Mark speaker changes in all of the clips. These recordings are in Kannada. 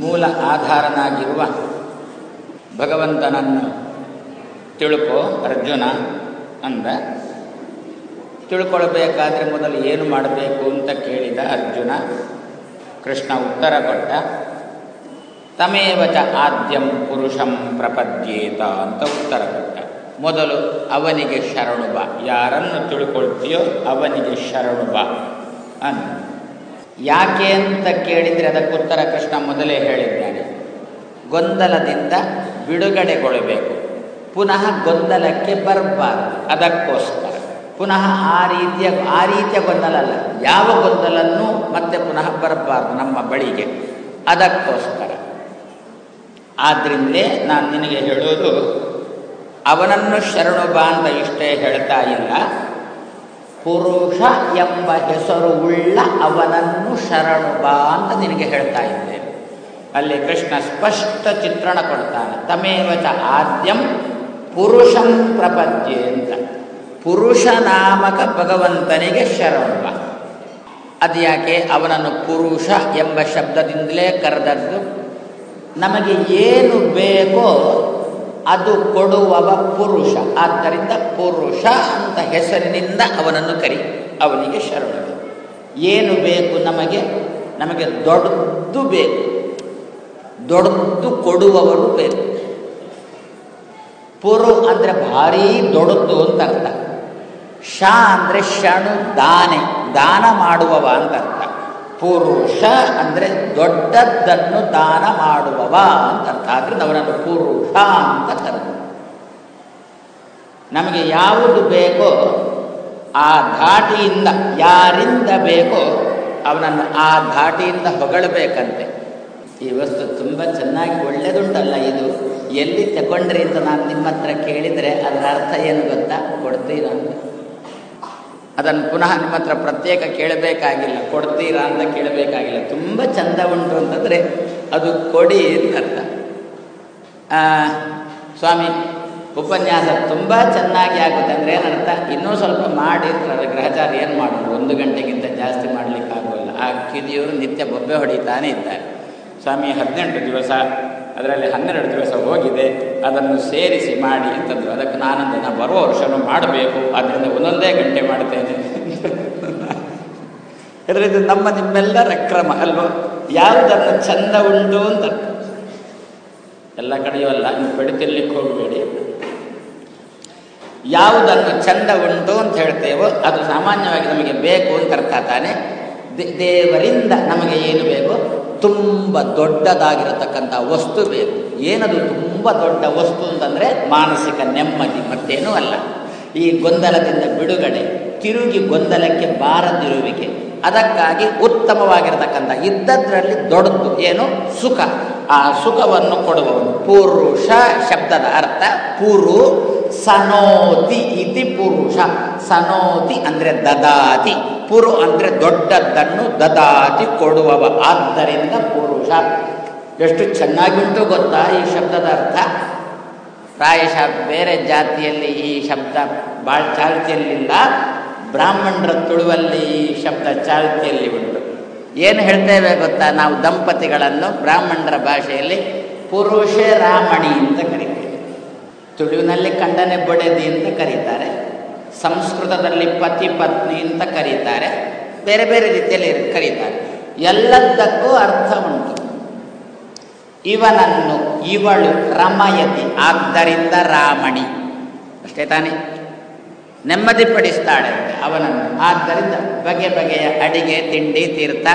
Speaker 1: ಮೂಲ ಆಧಾರನಾಗಿರುವ ಭಗವಂತನನ್ನು ತಿಳ್ಕೋ, ಅರ್ಜುನ ಅಂದ. ತಿಳ್ಕೊಳ್ಬೇಕಾದ್ರೆ ಮೊದಲು ಏನು ಮಾಡಬೇಕು ಅಂತ ಕೇಳಿದ ಅರ್ಜುನ. ಕೃಷ್ಣ ಉತ್ತರ ಕೊಟ್ಟ, ತಮೇವಚ ಆದ್ಯಂ ಪುರುಷಂ ಪ್ರಪದ್ಯೇತ ಅಂತ ಉತ್ತರ ಕೊಟ್ಟ. ಮೊದಲು ಅವನಿಗೆ ಶರಣು ಬಾ. ಯಾರನ್ನು ತಿಳ್ಕೊಳ್ತೀಯೋ ಅವನಿಗೆ ಶರಣು ಬಾ ಅನ್ ಯಾಕೆ ಅಂತ ಕೇಳಿದರೆ ಅದಕ್ಕುತ್ತರ ಕೃಷ್ಣ ಮೊದಲೇ ಹೇಳಿದ್ದಾನೆ. ಗೊಂದಲದಿಂದ ಬಿಡುಗಡೆಗೊಳ್ಳಬೇಕು. ಪುನಃ ಗೊಂದಲಕ್ಕೆ ಬರಬಾರದು. ಅದಕ್ಕೋಸ್ಕರ. ಪುನಃ ಆ ರೀತಿಯ ಆ ರೀತಿಯ ಗೊಂದಲ ಅಲ್ಲ. ಯಾವ ಗೊಂದಲನ್ನು ಮತ್ತೆ ಪುನಃ ಬರಬಾರ್ದು ನಮ್ಮ ಬಳಿಗೆ. ಅದಕ್ಕೋಸ್ಕರ. ಆದ್ದರಿಂದಲೇ ನಾನು ನಿನಗೆ ಹೇಳೋದು, ಅವನನ್ನು ಶರಣು ಬಾ ಅಂತ ಇಷ್ಟೇ ಹೇಳ್ತಾ ಇಲ್ಲ. ಪುರುಷ ಎಂಬ ಹೆಸರು ಉಳ್ಳ ಅವನನ್ನು ಶರಣು ಬಾ ಅಂತ ನಿನಗೆ ಹೇಳ್ತಾ ಇದ್ದೇನೆ ಅಲ್ಲಿ ಕೃಷ್ಣ ಸ್ಪಷ್ಟ ಚಿತ್ರಣ ಕೊಡ್ತಾನೆ. ತಮೇವಚ ಆದ್ಯಂ ಪುರುಷಂ ಪ್ರಪದ್ಯೆ ಅಂತ. ಪುರುಷ ನಾಮಕ ಭಗವಂತನಿಗೆ ಶರಣು ಬಾ. ಅದು ಯಾಕೆ? ಅವನನ್ನು ಪುರುಷ ಎಂಬ ಶಬ್ದದಿಂದಲೇ ಕರೆದದ್ದು. ನಮಗೆ ಏನು ಬೇಕೋ ಅದು ಕೊಡುವವ ಪುರುಷ. ಆದ್ದರಿಂದ ಪುರುಷ ಅಂತ ಹೆಸರಿನಿಂದ ಅವನನ್ನು ಕರಿ. ಅವನಿಗೆ ಶರಣರು. ಏನು ಬೇಕು ನಮಗೆ? ನಮಗೆ ದೊಡ್ಡದು ಬೇಕು. ದೊಡ್ಡದು ಕೊಡುವವರು ಬೇಕು. ಪುರು ಅಂದರೆ ಭಾರೀ ದೊಡ್ಡದು ಅಂತ ಅರ್ಥ. ಶ ಅಂದರೆ ಶಣು, ದಾನೆ. ದಾನ ಮಾಡುವವ ಅಂತ ಅರ್ಥ. ಪುರುಷ ಅಂದರೆ ದೊಡ್ಡದ್ದನ್ನು ದಾನ ಮಾಡುವವ ಅಂತ ಅರ್ಥ. ಆದ್ರಿಂದ ಅವನನ್ನು ಪುರುಷ ಅಂತ ಕರೆದು ನಮಗೆ ಯಾವುದು ಬೇಕೋ ಆ ಧಾಟಿಯಿಂದ ಯಾರಿಂದ ಬೇಕೋ ಅವನನ್ನು ಆ ಧಾಟಿಯಿಂದ ಹೊಗಳಬೇಕಂತೆ. ಈ ವಸ್ತು ತುಂಬ ಚೆನ್ನಾಗಿ ಒಳ್ಳೆದುಂಟಲ್ಲ ಇದು. ಎಲ್ಲಿ ತಗೊಂಡ್ರಿ ಅಂತ ನಾನು ನಿಮ್ಮ ಹತ್ರ ಕೇಳಿದರೆ ಅದರ ಅರ್ಥ ಏನು ಗೊತ್ತಾ? ಕೊಡ್ತೀರಾ ಅಂತ. ಅದನ್ನು ಪುನಃ ನಿಮ್ಮ ಹತ್ರ ಪ್ರತ್ಯೇಕ ಕೇಳಬೇಕಾಗಿಲ್ಲ, ಕೊಡ್ತೀರಾ ಅಂತ ಕೇಳಬೇಕಾಗಿಲ್ಲ. ತುಂಬ ಚಂದ ಉಂಟು ಅಂತಂದರೆ ಅದು ಕೊಡಿ ಅಂತ ಅರ್ಥ. ಸ್ವಾಮಿ, ಉಪನ್ಯಾಸ ತುಂಬ ಚೆನ್ನಾಗಿ ಆಗುತ್ತೆ ಅಂದರೆ ಏನರ್ಥ ಇನ್ನೂ ಸ್ವಲ್ಪ ಮಾಡಿ ಗ್ರಹಚಾರ ಏನು ಮಾಡೋದು? ಒಂದು ಗಂಟೆಗಿಂತ ಜಾಸ್ತಿ ಮಾಡಲಿಕ್ಕೆ ಆಗೋಲ್ಲ ಆ ಕಿದಿಯವರು ನಿತ್ಯ ಬೊಬ್ಬೆ ಹೊಡಿತಾನೆ ಇದ್ದಾರೆ. ಸ್ವಾಮಿ, ಹದಿನೆಂಟು ದಿವಸ ಅದರಲ್ಲಿ ಹನ್ನೆರಡು ದಿವಸ ಹೋಗಿದೆ, ಅದನ್ನು ಸೇರಿಸಿ ಮಾಡಿ ಅಂತಂದರು. ಅದಕ್ಕೆ ನಾನಂದು ನಾನು ಬರುವ ವರ್ಷನೂ ಮಾಡಬೇಕು ಅದರಿಂದ ಒಂದೊಂದೇ ಗಂಟೆ ಮಾಡ್ತೇನೆ. ಇದರಿಂದ ಇದು ನಮ್ಮ ನಿಮ್ಮೆಲ್ಲರ ಕ್ರಮ ಅಲ್ವೋ? ಯಾವುದನ್ನು ಚಂದ ಉಂಟು ಅಂತ. ಎಲ್ಲ ಕಡೆಯೂ ಅಲ್ಲ, ನೀವು ಪಡಿತಿರ್ಲಿಕ್ಕೆ ಹೋಗಬೇಡಿ. ಯಾವುದನ್ನು ಚಂದ ಉಂಟು ಅಂತ ಹೇಳ್ತೇವೋ, ಅದು ಸಾಮಾನ್ಯವಾಗಿ ನಮಗೆ ಬೇಕು ಅಂತ ಅರ್ಥ ತಾನೆ. ದೇವರಿಂದ ನಮಗೆ ಏನು ಬೇಕು ತುಂಬ ದೊಡ್ಡದಾಗಿರತಕ್ಕಂಥ ವಸ್ತು ಬೇಕು. ಏನದು ತುಂಬ ದೊಡ್ಡ ವಸ್ತು ಅಂತಂದರೆ ಮಾನಸಿಕ ನೆಮ್ಮದಿ, ಮತ್ತೇನೂ ಅಲ್ಲ. ಈ ಗೊಂದಲದಿಂದ ಬಿಡುಗಡೆ, ತಿರುಗಿ ಗೊಂದಲಕ್ಕೆ ಬಾರದಿರುವಿಕೆ, ಅದಕ್ಕಾಗಿ ಉತ್ತಮವಾಗಿರತಕ್ಕಂಥ ಇದ್ದದ್ರಲ್ಲಿ ದೊಡ್ಡದು, ಏನು? ಸುಖ. ಆ ಸುಖವನ್ನು ಕೊಡುವವನು ಪುರುಷ ಶಬ್ದದ ಅರ್ಥ, ಪುರು ಸನೋತಿ ಇತಿ ಪುರುಷ. ಸನೋತಿ ಅಂದರೆ ದದಾತಿ. ಪುರು ಅಂದರೆ ದೊಡ್ಡದ್ದನ್ನು ದದಾತಿ ಕೊಡುವವ. ಆದ್ದರಿಂದ ಪುರುಷ. ಎಷ್ಟು ಚೆನ್ನಾಗಿ ಉಂಟು ಗೊತ್ತಾ ಈ ಶಬ್ದದ ಅರ್ಥ? ಪ್ರಾಯಶಃ ಬೇರೆ ಜಾತಿಯಲ್ಲಿ ಈ ಶಬ್ದ ಭಾಳ ಚಾಲ್ತಿಯಲ್ಲಿಲ್ಲ. ಬ್ರಾಹ್ಮಣರ ತುಳುವಲ್ಲಿ ಈ ಶಬ್ದ ಚಾಲ್ತಿಯಲ್ಲಿ ಉಂಟು. ಏನು ಹೇಳ್ತೇವೆ ಗೊತ್ತಾ? ನಾವು ದಂಪತಿಗಳನ್ನು ಬ್ರಾಹ್ಮಣರ ಭಾಷೆಯಲ್ಲಿ ಪುರುಷ ರಾಮಣಿ ಅಂತ ಕರಿತೇವೆ. ತುಳುವಿನಲ್ಲಿ ಕಂಡನೆ ಬೊಡೆದಿ ಅಂತ ಕರೀತಾರೆ. ಸಂಸ್ಕೃತದಲ್ಲಿ ಪತಿ ಪತ್ನಿ ಅಂತ ಕರೀತಾರೆ. ಬೇರೆ ಬೇರೆ ರೀತಿಯಲ್ಲಿ ಕರೀತಾರೆ. ಎಲ್ಲದಕ್ಕೂ ಅರ್ಥ ಉಂಟು. ಇವನನ್ನು ಇವಳು ರಮಯತಿ, ಆದ್ದರಿಂದ ರಾಮಣಿ. ಅಷ್ಟೇ ತಾನೇ? ನೆಮ್ಮದಿಪಡಿಸ್ತಾಳೆ ಅವನನ್ನು ಆದ್ದರಿಂದ ಬಗೆ ಬಗೆಯ ಅಡಿಗೆ, ತಿಂಡಿ, ತೀರ್ಥ,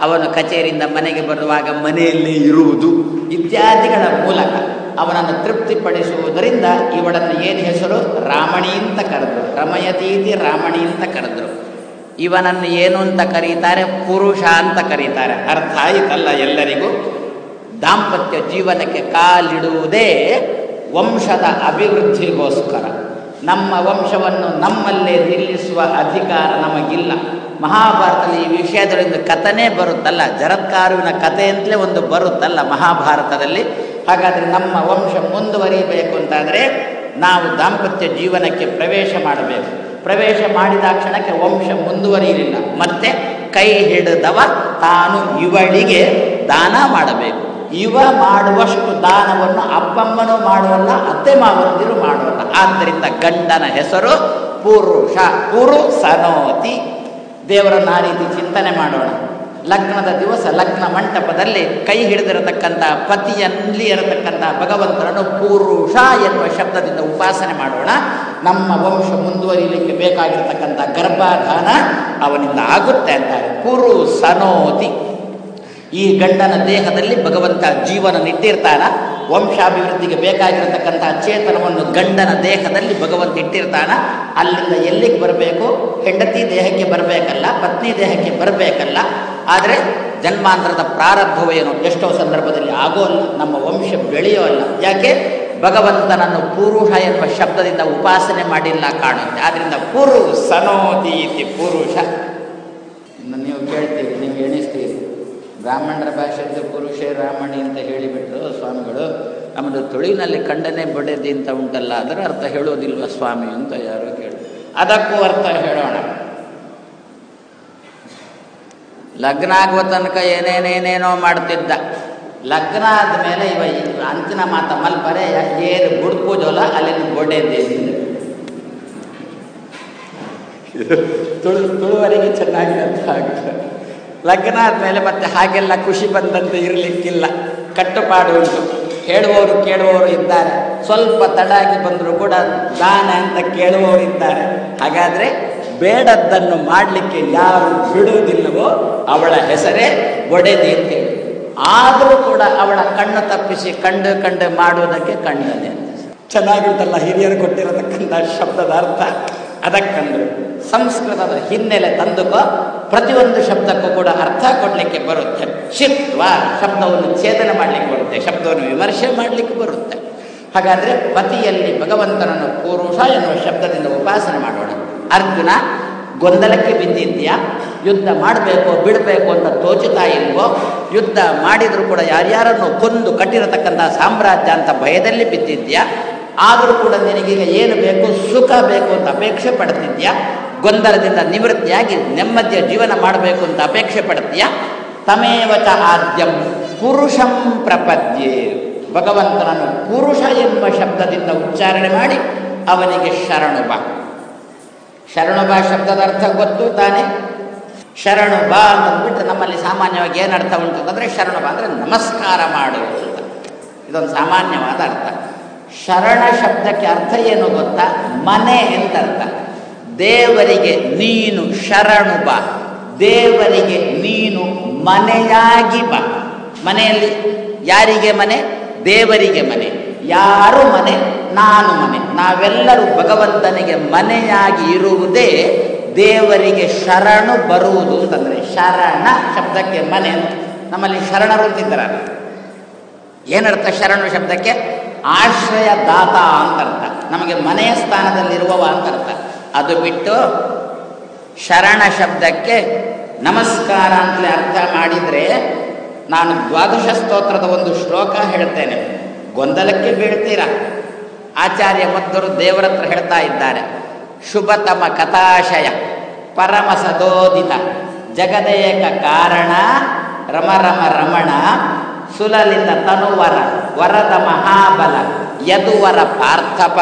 Speaker 1: ಅವನು ಕಚೇರಿಯಿಂದ ಮನೆಗೆ ಬರುವಾಗ ಮನೆಯಲ್ಲೇ ಇರುವುದು ಇತ್ಯಾದಿಗಳ ಮೂಲಕ. ಅವನನ್ನು ತೃಪ್ತಿಪಡಿಸುವುದರಿಂದ ಇವಳನ್ನು ಏನು ಹೆಸರು? ರಾಮಣಿ ಅಂತ ಕರೆದ್ರು. ರಮಯತೀತಿ ರಾಮಣಿ ಅಂತ ಕರೆದ್ರು. ಇವನನ್ನು ಏನು ಅಂತ ಕರೀತಾರೆ? ಪುರುಷ ಅಂತ ಕರೀತಾರೆ. ಅರ್ಥ ಆಯಿತಲ್ಲ ಎಲ್ಲರಿಗೂ? ದಾಂಪತ್ಯ ಜೀವನಕ್ಕೆ ಕಾಲಿಡುವುದೇ ವಂಶದ ಅಭಿವೃದ್ಧಿಗೋಸ್ಕರ. ನಮ್ಮ ವಂಶವನ್ನು ನಮ್ಮಲ್ಲೇ ನಿಲ್ಲಿಸುವ ಅಧಿಕಾರ ನಮಗಿಲ್ಲ. ಮಹಾಭಾರತದಲ್ಲಿ ಈ ವಿಷಯದೊಳಗೆ ಕಥನೇ ಬರುತ್ತಲ್ಲ. ಜರತ್ಕಾರುವಿನ ಕಥೆಯಂತಲೇ ಒಂದು ಬರುತ್ತಲ್ಲ ಮಹಾಭಾರತದಲ್ಲಿ. ಹಾಗಾದರೆ ನಮ್ಮ ವಂಶ ಮುಂದುವರಿಯಬೇಕು ಅಂತಾದರೆ ನಾವು ದಾಂಪತ್ಯ ಜೀವನಕ್ಕೆ ಪ್ರವೇಶ ಮಾಡಬೇಕು. ಪ್ರವೇಶ ಮಾಡಿದ ಕ್ಷಣಕ್ಕೆ ವಂಶ ಮುಂದುವರಿಯಲಿಲ್ಲ. ಮತ್ತೆ ಕೈ ಹಿಡಿದವ ತಾನು ಇವಳಿಗೆ ದಾನ ಮಾಡಬೇಕು. ಇವ ಮಾಡುವಷ್ಟು ದಾನವನ್ನು ಅಪ್ಪಮ್ಮನೂ ಮಾಡುವಲ್ಲ, ಅತ್ತೆ ಮಾವಂದಿರು ಮಾಡುವಲ್ಲ. ಆದ್ದರಿಂದ ಗಂಡನ ಹೆಸರು ಪುರುಷ ಪುರು ಸನೋತಿ ದೇವರನ್ನು ಆ ರೀತಿ ಚಿಂತನೆ ಮಾಡೋಣ. ಲಗ್ನದ ದಿವಸ ಲಗ್ನ ಮಂಟಪದಲ್ಲಿ ಕೈ ಹಿಡಿದಿರತಕ್ಕಂಥ ಪತಿಯಲ್ಲಿ ಇರತಕ್ಕಂಥ ಭಗವಂತನನ್ನು ಪುರುಷ ಎನ್ನುವ ಶಬ್ದದಿಂದ ಉಪಾಸನೆ ಮಾಡೋಣ. ನಮ್ಮ ವಂಶ ಮುಂದುವರಿಯಲಿಕ್ಕೆ ಬೇಕಾಗಿರತಕ್ಕಂಥ ಗರ್ಭಾಧಾನ ಅವನಿಂದ ಆಗುತ್ತೆ ಅಂತಾರೆ. ಪುರು ಸನೋತಿ ಈ ಗಂಡನ ದೇಹದಲ್ಲಿ ಭಗವಂತ ಜೀವನ ನಿಟ್ಟಿರ್ತಾನ. ವಂಶಾಭಿವೃದ್ಧಿಗೆ ಬೇಕಾಗಿರತಕ್ಕಂತಹ ಚೇತನವನ್ನು ಗಂಡನ ದೇಹದಲ್ಲಿ ಭಗವಂತ ಇಟ್ಟಿರ್ತಾನ. ಅಲ್ಲಿಂದ ಎಲ್ಲಿಗೆ ಬರಬೇಕು? ಹೆಂಡತಿ ದೇಹಕ್ಕೆ ಬರಬೇಕಲ್ಲ, ಪತ್ನಿ ದೇಹಕ್ಕೆ ಬರಬೇಕಲ್ಲ. ಆದರೆ ಜನ್ಮಾಂತರದ ಪ್ರಾರಬ್ಧವೇನು? ಎಷ್ಟೋ ಸಂದರ್ಭದಲ್ಲಿ ಆಗೋಲ್ಲ ನಮ್ಮ ವಂಶ ಬೆಳೆಯೋ ಅಲ್ಲ. ಯಾಕೆ? ಭಗವಂತನನ್ನು ಪುರುಷ ಎನ್ನುವ ಶಬ್ದದಿಂದ ಉಪಾಸನೆ ಮಾಡಿಲ್ಲ ಕಾಣುತ್ತೆ. ಆದ್ದರಿಂದ ಪುರು ಸನೋತಿ ಪುರುಷ. ನೀವು ಕೇಳ್ತೀರಿ ನೀವು ಎಣಿಸ್ತೀರಿ. ಬ್ರಾಹ್ಮಣರ ಭಾಷೆಯಲ್ಲಿ ಪುರುಷೇ ರಾಮಣಿ ಅಂತ ಹೇಳಿಬಿಟ್ರು ಸ್ವಾಮಿಗಳು. ನಮ್ಮದು ತುಳಿನಲ್ಲಿ ಕಂಡನೆ ಬಡೆದಿ ಅಂತ ಉಂಟಲ್ಲ, ಅದರ ಅರ್ಥ ಹೇಳೋದಿಲ್ವ ಸ್ವಾಮಿ ಅಂತ ಯಾರೋ ಕೇಳಿ ಅದಕ್ಕೂ ಅರ್ಥ ಹೇಳೋಣ. ಲಗ್ನ ಆಗುವ ತನಕ ಏನೇನೇನೇನೋ ಮಾಡ್ತಿದ್ದ. ಲಗ್ನ ಆದಮೇಲೆ ಇವ ಅಂತಿನ ಮಾತ ಮಲ್ಪರೆ, ಏನು ಗುಡ್ಕೋದಲ್ಲ ಅಲ್ಲಿ ಗೋಡೆದ್ದೆ ತುಳು, ತುಳುವರಿಗೆ ಚೆನ್ನಾಗಿರುತ್ತೆ ಹಾಗೆ. ಲಗ್ನ ಆದಮೇಲೆ ಮತ್ತೆ ಹಾಗೆಲ್ಲ ಖುಷಿ ಬಂದಂತೆ ಇರಲಿಕ್ಕಿಲ್ಲ. ಕಟ್ಟುಪಾಡು ಉಂಟು. ಹೇಳುವವರು ಕೇಳುವವರು ಇದ್ದಾರೆ. ಸ್ವಲ್ಪ ತಡಾಗಿ ಬಂದರೂ ಕೂಡ ದಾನ ಅಂತ ಕೇಳುವವರು ಇದ್ದಾರೆ. ಹಾಗಾದರೆ ಬೇಡದ್ದನ್ನು ಮಾಡಲಿಕ್ಕೆ ಯಾರು ಬಿಡುವುದಿಲ್ಲವೋ ಅವಳ ಹೆಸರೇ ಒಡೆದಿ ಅಂತೇಳಿ ಆದರೂ ಕೂಡ ಅವಳ ಕಣ್ಣು ತಪ್ಪಿಸಿ ಕಂಡು ಕಂಡು ಮಾಡುವುದಕ್ಕೆ ಕಣ್ಣನೆ ಚೆನ್ನಾಗಿರುತ್ತಲ್ಲ ಹಿರಿಯರು ಕೊಟ್ಟಿರತಕ್ಕಂಥ ಶಬ್ದದ ಅರ್ಥ. ಅದಕ್ಕಂದ್ರು. ಸಂಸ್ಕೃತದ ಹಿನ್ನೆಲೆ ತಂದುಕೋ ಪ್ರತಿಯೊಂದು ಶಬ್ದಕ್ಕೂ ಕೂಡ ಅರ್ಥ ಕೊಡಲಿಕ್ಕೆ ಬರುತ್ತೆ. ಶಿತ್ವ ಶಬ್ದವನ್ನು ಛೇದನ ಮಾಡಲಿಕ್ಕೆ ಬರುತ್ತೆ. ಶಬ್ದವನ್ನು ವಿಮರ್ಶೆ ಮಾಡಲಿಕ್ಕೆ ಬರುತ್ತೆ. ಹಾಗಾದರೆ ಪತಿಯಲ್ಲಿ ಭಗವಂತನನ್ನು ಪುರುಷ ಎನ್ನುವ ಶಬ್ದದಿಂದ ಉಪಾಸನೆ ಮಾಡೋಣ. ಅರ್ಜುನ, ಗೊಂದಲಕ್ಕೆ ಬಿದ್ದಿದ್ಯಾ? ಯುದ್ಧ ಮಾಡಬೇಕು, ಬಿಡಬೇಕು ಅಂತ ತೋಚುತ್ತಾ ಇಲ್ವೋ? ಯುದ್ಧ ಮಾಡಿದರೂ ಕೂಡ ಯಾರ್ಯಾರನ್ನು ಕೊಂದು ಕಟ್ಟಿರತಕ್ಕಂಥ ಸಾಮ್ರಾಜ್ಯ ಅಂತ ಭಯದಲ್ಲಿ ಬಿದ್ದಿದ್ಯಾ? ಆದರೂ ಕೂಡ ನಿನಗೀಗ ಏನು ಬೇಕು, ಸುಖ ಬೇಕು ಅಂತ ಅಪೇಕ್ಷೆ ಪಡ್ತಿದ್ಯಾ? ಗೊಂದಲದಿಂದ ನಿವೃತ್ತಿಯಾಗಿ ನೆಮ್ಮದಿಯ ಜೀವನ ಮಾಡಬೇಕು ಅಂತ ಅಪೇಕ್ಷೆ ಪಡ್ತೀಯಾ? ತಮೇವಚ ಆದ್ಯಂ ಪುರುಷಂ ಪ್ರಪದ್ಯೆ. ಭಗವಂತನನ್ನು ಪುರುಷ ಎಂಬ ಶಬ್ದದಿಂದ ಉಚ್ಚಾರಣೆ ಮಾಡಿ ಅವನಿಗೆ ಶರಣು ಬಾ ಶರಣು ಬಾ ಶಬ್ದದ ಅರ್ಥ ಗೊತ್ತು ತಾನೇ? ಶರಣು ಬಾ ಅಂತಂದ್ಬಿಟ್ಟು ನಮ್ಮಲ್ಲಿ ಸಾಮಾನ್ಯವಾಗಿ ಏನು ಉಂಟು ಅಂತಂದರೆ ಶರಣು ಬಾ ಅಂದರೆ ನಮಸ್ಕಾರ ಮಾಡು ಅಂತ. ಇದೊಂದು ಸಾಮಾನ್ಯವಾದ ಅರ್ಥ. ಶರಣ ಶಬ್ದಕ್ಕೆ ಅರ್ಥ ಏನು ಗೊತ್ತಾ? ಮನೆ ಅಂತ ಅರ್ಥ ದೇವರಿಗೆ ನೀನು ಶರಣು ಬಾ. ದೇವರಿಗೆ ನೀನು ಮನೆಯಾಗಿ ಬಾ. ಮನೆಯಲ್ಲಿ ಯಾರಿಗೆ ಮನೆ? ದೇವರಿಗೆ ಮನೆ. ಯಾರು ಮನೆ? ನಾನು ಮನೆ. ನಾವೆಲ್ಲರೂ ಭಗವಂತನಿಗೆ ಮನೆಯಾಗಿ ಇರುವುದೇ ದೇವರಿಗೆ ಶರಣು ಬರುವುದು ಅಂತಂದರೆ ಶರಣ ಶಬ್ದಕ್ಕೆ ಮನೆ ಅಂತ. ನಮ್ಮಲ್ಲಿ ಶರಣರು ಅಂತಿದ್ದಾರಲ್ಲ. ಏನರ್ಥ ಶರಣು ಶಬ್ದಕ್ಕೆ? ಆಶ್ರಯ ದಾತ ಅಂತ ಅರ್ಥ. ನಮಗೆ ಮನೆಯ ಸ್ಥಾನದಲ್ಲಿರುವವ ಅಂತ ಅರ್ಥ. ಅದು ಬಿಟ್ಟು ಶರಣ ಶಬ್ದಕ್ಕೆ ನಮಸ್ಕಾರ ಅಂತಲೇ ಅರ್ಥ ಮಾಡಿದರೆ ನಾನು ದ್ವಾದಶ ಸ್ತೋತ್ರದ ಒಂದು ಶ್ಲೋಕ ಹೇಳ್ತೇನೆ. ಗೊಂದಲಕ್ಕೆ ಬೀಳ್ತೀರ? ಆಚಾರ್ಯ ಮದ್ದರು ದೇವರತ್ರ ಹೇಳ್ತಾ ಇದ್ದಾರೆ. ಶುಭತಮ ಕಥಾಶಯ, ಪರಮ ಸದೋದಿತ, ಜಗದೇಕ ಕಾರಣ, ರಮ ರಮ ರಮಣ ಸುಲಲಿತ ತನುವರ, ವರದ ಮಹಾಬಲ, ಯದುವರ ಪಾರ್ಥಪ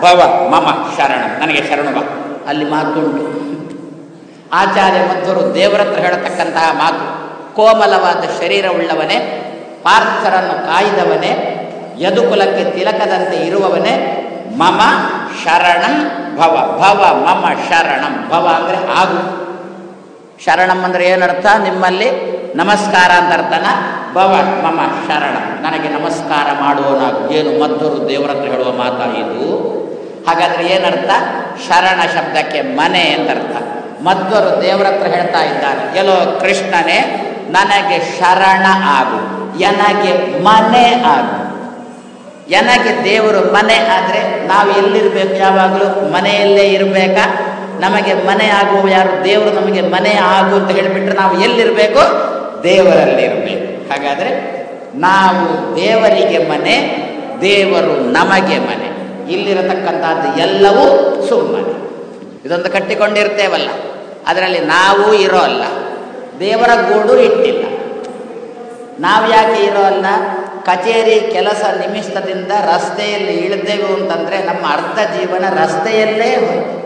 Speaker 1: ಭವ. ಮಮ, ಶರಣ. ನನಗೆ ಶರಣು ಬಾ. ಅಲ್ಲಿ ಮಾತುಂಟು ಆಚಾರ್ಯ ಮಧ್ವರು ದೇವರತ್ರ ಹೇಳತಕ್ಕಂತಹ ಮಾತು, ಕೋಮಲವಾದ ಶರೀರವುಳ್ಳವನೇ ಪಾರ್ಥರನ್ನು ಕಾಯ್ದವನೇ, ಯದುಕುಲಕ್ಕೆ ತಿಲಕದಂತೆ ಇರುವವನೇ, ಮಮ ಶರಣಂ ಭವ. ಭವ, ಮಮ ಶರಣಂ. ಭವ ಅಂದರೆ ಆಗು ಶರಣಂ ಅಂದರೆ ಏನರ್ಥ? ನಿಮ್ಮಲ್ಲಿ ನಮಸ್ಕಾರ ಅಂತ ಅರ್ಥನ ಭವ ಮಮ ಶರಣ. ನನಗೆ ನಮಸ್ಕಾರ ಮಾಡುವನಾಗು ಏನು ಮದ್ದೂರು ದೇವರತ್ರ ಹೇಳುವ ಮಾತಾ ಇದು. ಹಾಗಾದರೆ ಏನರ್ಥ? ಶರಣ ಶಬ್ದಕ್ಕೆ ಮನೆ ಅಂತ ಅರ್ಥ. ಮಧ್ವರು ದೇವರ ಹತ್ರ ಹೇಳ್ತಾ ಇದ್ದಾರೆ ಎಲ್ಲೋ ಕೃಷ್ಣನೇ, ನನಗೆ ಶರಣ ಆಗು, ಎನಗೆ ಮನೆ ಆಗು. ಎನಗೆ ದೇವರು ಮನೆ ಆದರೆ ನಾವು ಎಲ್ಲಿರಬೇಕು ಯಾವಾಗಲೂ? ಮನೆಯಲ್ಲೇ ಇರಬೇಕಾ? ನಮಗೆ ಮನೆ ಆಗುವ ಯಾರು? ದೇವರು ನಮಗೆ ಮನೆ ಆಗು ಅಂತ ಹೇಳಿಬಿಟ್ರೆ ನಾವು ಎಲ್ಲಿರಬೇಕು? ದೇವರಲ್ಲಿರಬೇಕು. ಹಾಗಾದರೆ ನಾವು ದೇವರಿಗೆ ಮನೆ, ದೇವರು ನಮಗೆ ಮನೆ. ಇಲ್ಲಿರತಕ್ಕಂಥದ್ದು ಎಲ್ಲವೂ ಸುಮ್ಮನೆ. ಇದೊಂದು ಕಟ್ಟಿಕೊಂಡಿರ್ತೇವಲ್ಲ. ಅದರಲ್ಲಿ ನಾವು ಇರೋ ಅಲ್ಲ. ದೇವರ ಗೂಡು ಇಟ್ಟಿಲ್ಲ. ನಾವು ಯಾಕೆ ಇರೋ ಅಲ್ಲ? ಕಚೇರಿ ಕೆಲಸ ನಿಮಿಷದಿಂದ ರಸ್ತೆಯಲ್ಲಿ ಇಳಿದೆವು ಅಂತಂದರೆ ನಮ್ಮ ಅರ್ಧ ಜೀವನ ರಸ್ತೆಯಲ್ಲೇ ಹೋಯಿತು.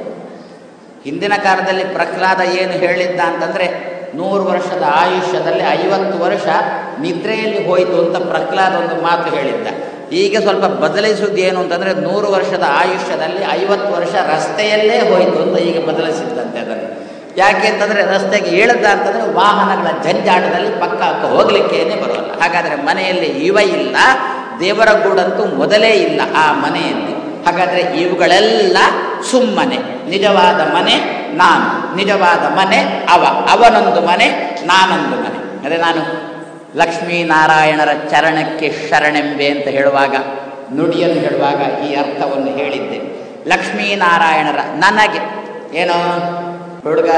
Speaker 1: ಹಿಂದಿನ ಕಾಲದಲ್ಲಿ ಪ್ರಹ್ಲಾದ ಏನು ಹೇಳಿದ್ದ ಅಂತಂದರೆ ನೂರು ವರ್ಷದ ಆಯುಷ್ಯದಲ್ಲಿ ಐವತ್ತು ವರ್ಷ ನಿದ್ರೆಯಲ್ಲಿ ಹೋಯಿತು ಅಂತ ಪ್ರಹ್ಲಾದ್ ಒಂದು ಮಾತು ಹೇಳಿದ್ದ. ಈಗ ಸ್ವಲ್ಪ ಬದಲಿಸುವುದು ಏನು ಅಂತಂದರೆ ನೂರು ವರ್ಷದ ಆಯುಷ್ಯದಲ್ಲಿ ಐವತ್ತು ವರ್ಷ ರಸ್ತೆಯಲ್ಲೇ ಹೋಯಿತು ಅಂತ ಈಗ ಬದಲಿಸಿದ್ದಂತೆ ಅದನ್ನು. ಯಾಕೆ ಅಂತಂದರೆ ರಸ್ತೆಗೆ ಇಳಿದ ಅಂತಂದರೆ ವಾಹನಗಳ ಜಂಜಾಟದಲ್ಲಿ ಪಕ್ಕ ಅಕ್ಕ ಹೋಗಲಿಕ್ಕೇನೆ ಬರೋಲ್ಲ. ಹಾಗಾದರೆ ಮನೆಯಲ್ಲಿ ಇವ ಇಲ್ಲ ದೇವರ ಗೂಡಂತೂ ಮೊದಲೇ ಇಲ್ಲ ಆ ಮನೆಯಲ್ಲಿ. ಹಾಗಾದರೆ ಇವುಗಳೆಲ್ಲ ಸುಮ್ಮನೆ. ನಿಜವಾದ ಮನೆ, ನಾನು. ನಿಜವಾದ ಮನೆ, ಅವ. ಅವನೊಂದು ಮನೆ, ನಾನೊಂದು ಮನೆ. ಅದೇ ನಾನು ಲಕ್ಷ್ಮೀನಾರಾಯಣರ ಚರಣಕ್ಕೆ ಶರಣೆಂಬೆ ಅಂತ ಹೇಳುವಾಗ, ನುಡಿಯನ್ನು ಹೇಳುವಾಗ ಈ ಅರ್ಥವನ್ನು ಹೇಳಿದ್ದೆ. ಲಕ್ಷ್ಮೀನಾರಾಯಣರ ನನಗೆ. ಏನೋ? ಹುಡುಗ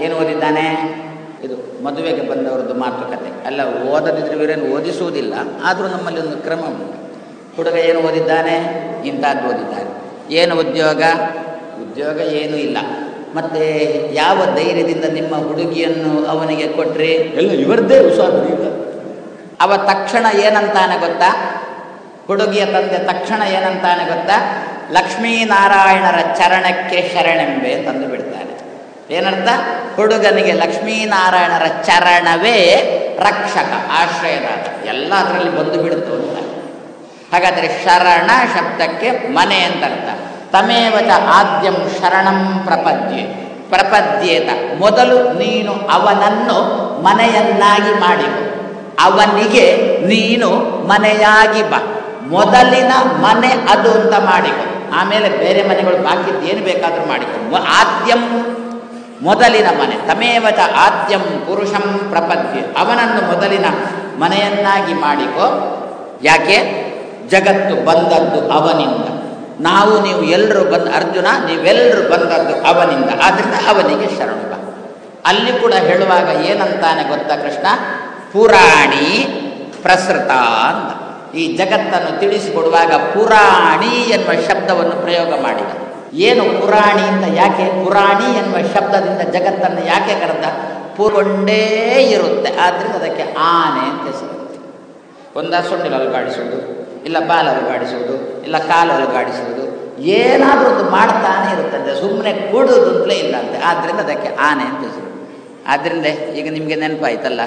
Speaker 1: ಏನು ಓದಿದ್ದಾನೆ? ಇದು ಮದುವೆಗೆ ಬಂದವರದ್ದು ಮಾತುಕತೆ. ಅಲ್ಲ, ಓದದಿದ್ರೆ ಇವರೇನು ಓದಿಸುವುದಿಲ್ಲ. ಆದರೂ ನಮ್ಮಲ್ಲಿ ಒಂದು ಕ್ರಮ ಉಂಟು. ಹುಡುಗ ಏನು ಓದಿದ್ದಾನೆ? ಇಂಥದ್ದು ಓದಿದ್ದಾರೆ. ಏನು ಉದ್ಯೋಗ? ಉದ್ಯೋಗ ಏನೂ ಇಲ್ಲ. ಮತ್ತೆ ಯಾವ ಧೈರ್ಯದಿಂದ ನಿಮ್ಮ ಹುಡುಗಿಯನ್ನು ಅವನಿಗೆ ಕೊಟ್ಟರೆ ಎಲ್ಲ ಇವರದ್ದೇ ಹುಷಾರು ಅವ ತಕ್ಷಣ ಏನಂತಾನೆ ಗೊತ್ತಾ? ಹುಡುಗಿಯ ತಂದೆ ತಕ್ಷಣ ಏನಂತಾನೆ ಗೊತ್ತಾ? ಲಕ್ಷ್ಮೀನಾರಾಯಣರ ಚರಣಕ್ಕೆ ಶರಣೆಂಬೆ ತಂದು ಬಿಡ್ತಾನೆ. ಏನರ್ಥ? ಹುಡುಗನಿಗೆ ಲಕ್ಷ್ಮೀನಾರಾಯಣರ ಚರಣವೇ ರಕ್ಷಕ ಆಶ್ರಯದಾತ. ಎಲ್ಲ ಅದರಲ್ಲಿ ಬಂದು ಬಿಡುತ್ತು ಅಂತ. ಹಾಗಾದರೆ ಶರಣ ಶಬ್ದಕ್ಕೆ ಮನೆ ಅಂತ ಅರ್ಥ ತಮೇವಚ ಆದ್ಯಂ ಶರಣಂ ಪ್ರಪದ್ಯೆ. ಪ್ರಪದ್ಯೇತ. ಮೊದಲು ನೀನು ಅವನನ್ನು ಮನೆಯನ್ನಾಗಿ ಮಾಡಿಕೊ ಅವನಿಗೆ ನೀನು ಮನೆಯಾಗಿ ಬಾ. ಮೊದಲಿನ ಮನೆ ಅದು ಅಂತ ಮಾಡಿಕೊ ಆಮೇಲೆ ಬೇರೆ ಮನೆಗಳು ಬಾಕಿದ್ದೇನು ಬೇಕಾದರೂ ಮಾಡಿಕೊ ಆದ್ಯಂ ಮೊದಲಿನ ಮನೆ. ತಮೇವಚ ಆದ್ಯಂ ಪುರುಷಂ ಪ್ರಪದ್ಯೆ. ಅವನನ್ನು ಮೊದಲಿನ ಮನೆಯನ್ನಾಗಿ ಮಾಡಿಕೊ ಯಾಕೆ? ಜಗತ್ತು ಬಂದದ್ದು ಅವನಿಂದ. ನಾವು ನೀವು ಎಲ್ಲರೂ ಬಂದ ಅರ್ಜುನ ನೀವೆಲ್ಲರೂ ಬಂದದ್ದು ಅವನಿಂದ. ಆದ್ದರಿಂದ ಅವನಿಗೆ ಶರಣು ಅಲ್ಲಿ ಕೂಡ ಹೇಳುವಾಗ ಏನಂತಾನೆ ಗೊತ್ತಾ ಕೃಷ್ಣ? ಪುರಾಣಿ ಪ್ರಸೃತ ಅಂತ. ಈ ಜಗತ್ತನ್ನು ತಿಳಿಸಿಕೊಡುವಾಗ ಪುರಾಣಿ ಎನ್ನುವ ಶಬ್ದವನ್ನು ಪ್ರಯೋಗ ಮಾಡಿದ. ಏನು ಪುರಾಣಿ ಅಂತ ಯಾಕೆ? ಪುರಾಣಿ ಎನ್ನುವ ಶಬ್ದದಿಂದ ಜಗತ್ತನ್ನು ಯಾಕೆ ಕರೆದ? ಪೂರ್ಕೊಂಡೇ ಇರುತ್ತೆ. ಆದ್ದರಿಂದ ಅದಕ್ಕೆ ಆನೆ ಅಂತ ಹೆಸರು ಒಂದ ಕಾಣಿಸೋದು. ಇಲ್ಲ ಬಾಲ್ ಅಲುಗಾಡಿಸುವುದು ಇಲ್ಲ ಕಾಲು ಅಲುಗಾಡಿಸುವುದು ಏನಾದರೂ ಒಂದು ಮಾಡ್ತಾನೆ ಇರುತ್ತಂತೆ ಸುಮ್ಮನೆ ಕೊಡೋದು ಅಂತಲೇ ಇಲ್ಲ ಅಂತೆ ಆದ್ದರಿಂದ ಅದಕ್ಕೆ ಆನೆ ಅಂತ ಹೆಸರು. ಆದ್ದರಿಂದ ಈಗ ನಿಮಗೆ ನೆನಪಾಯ್ತಲ್ಲ,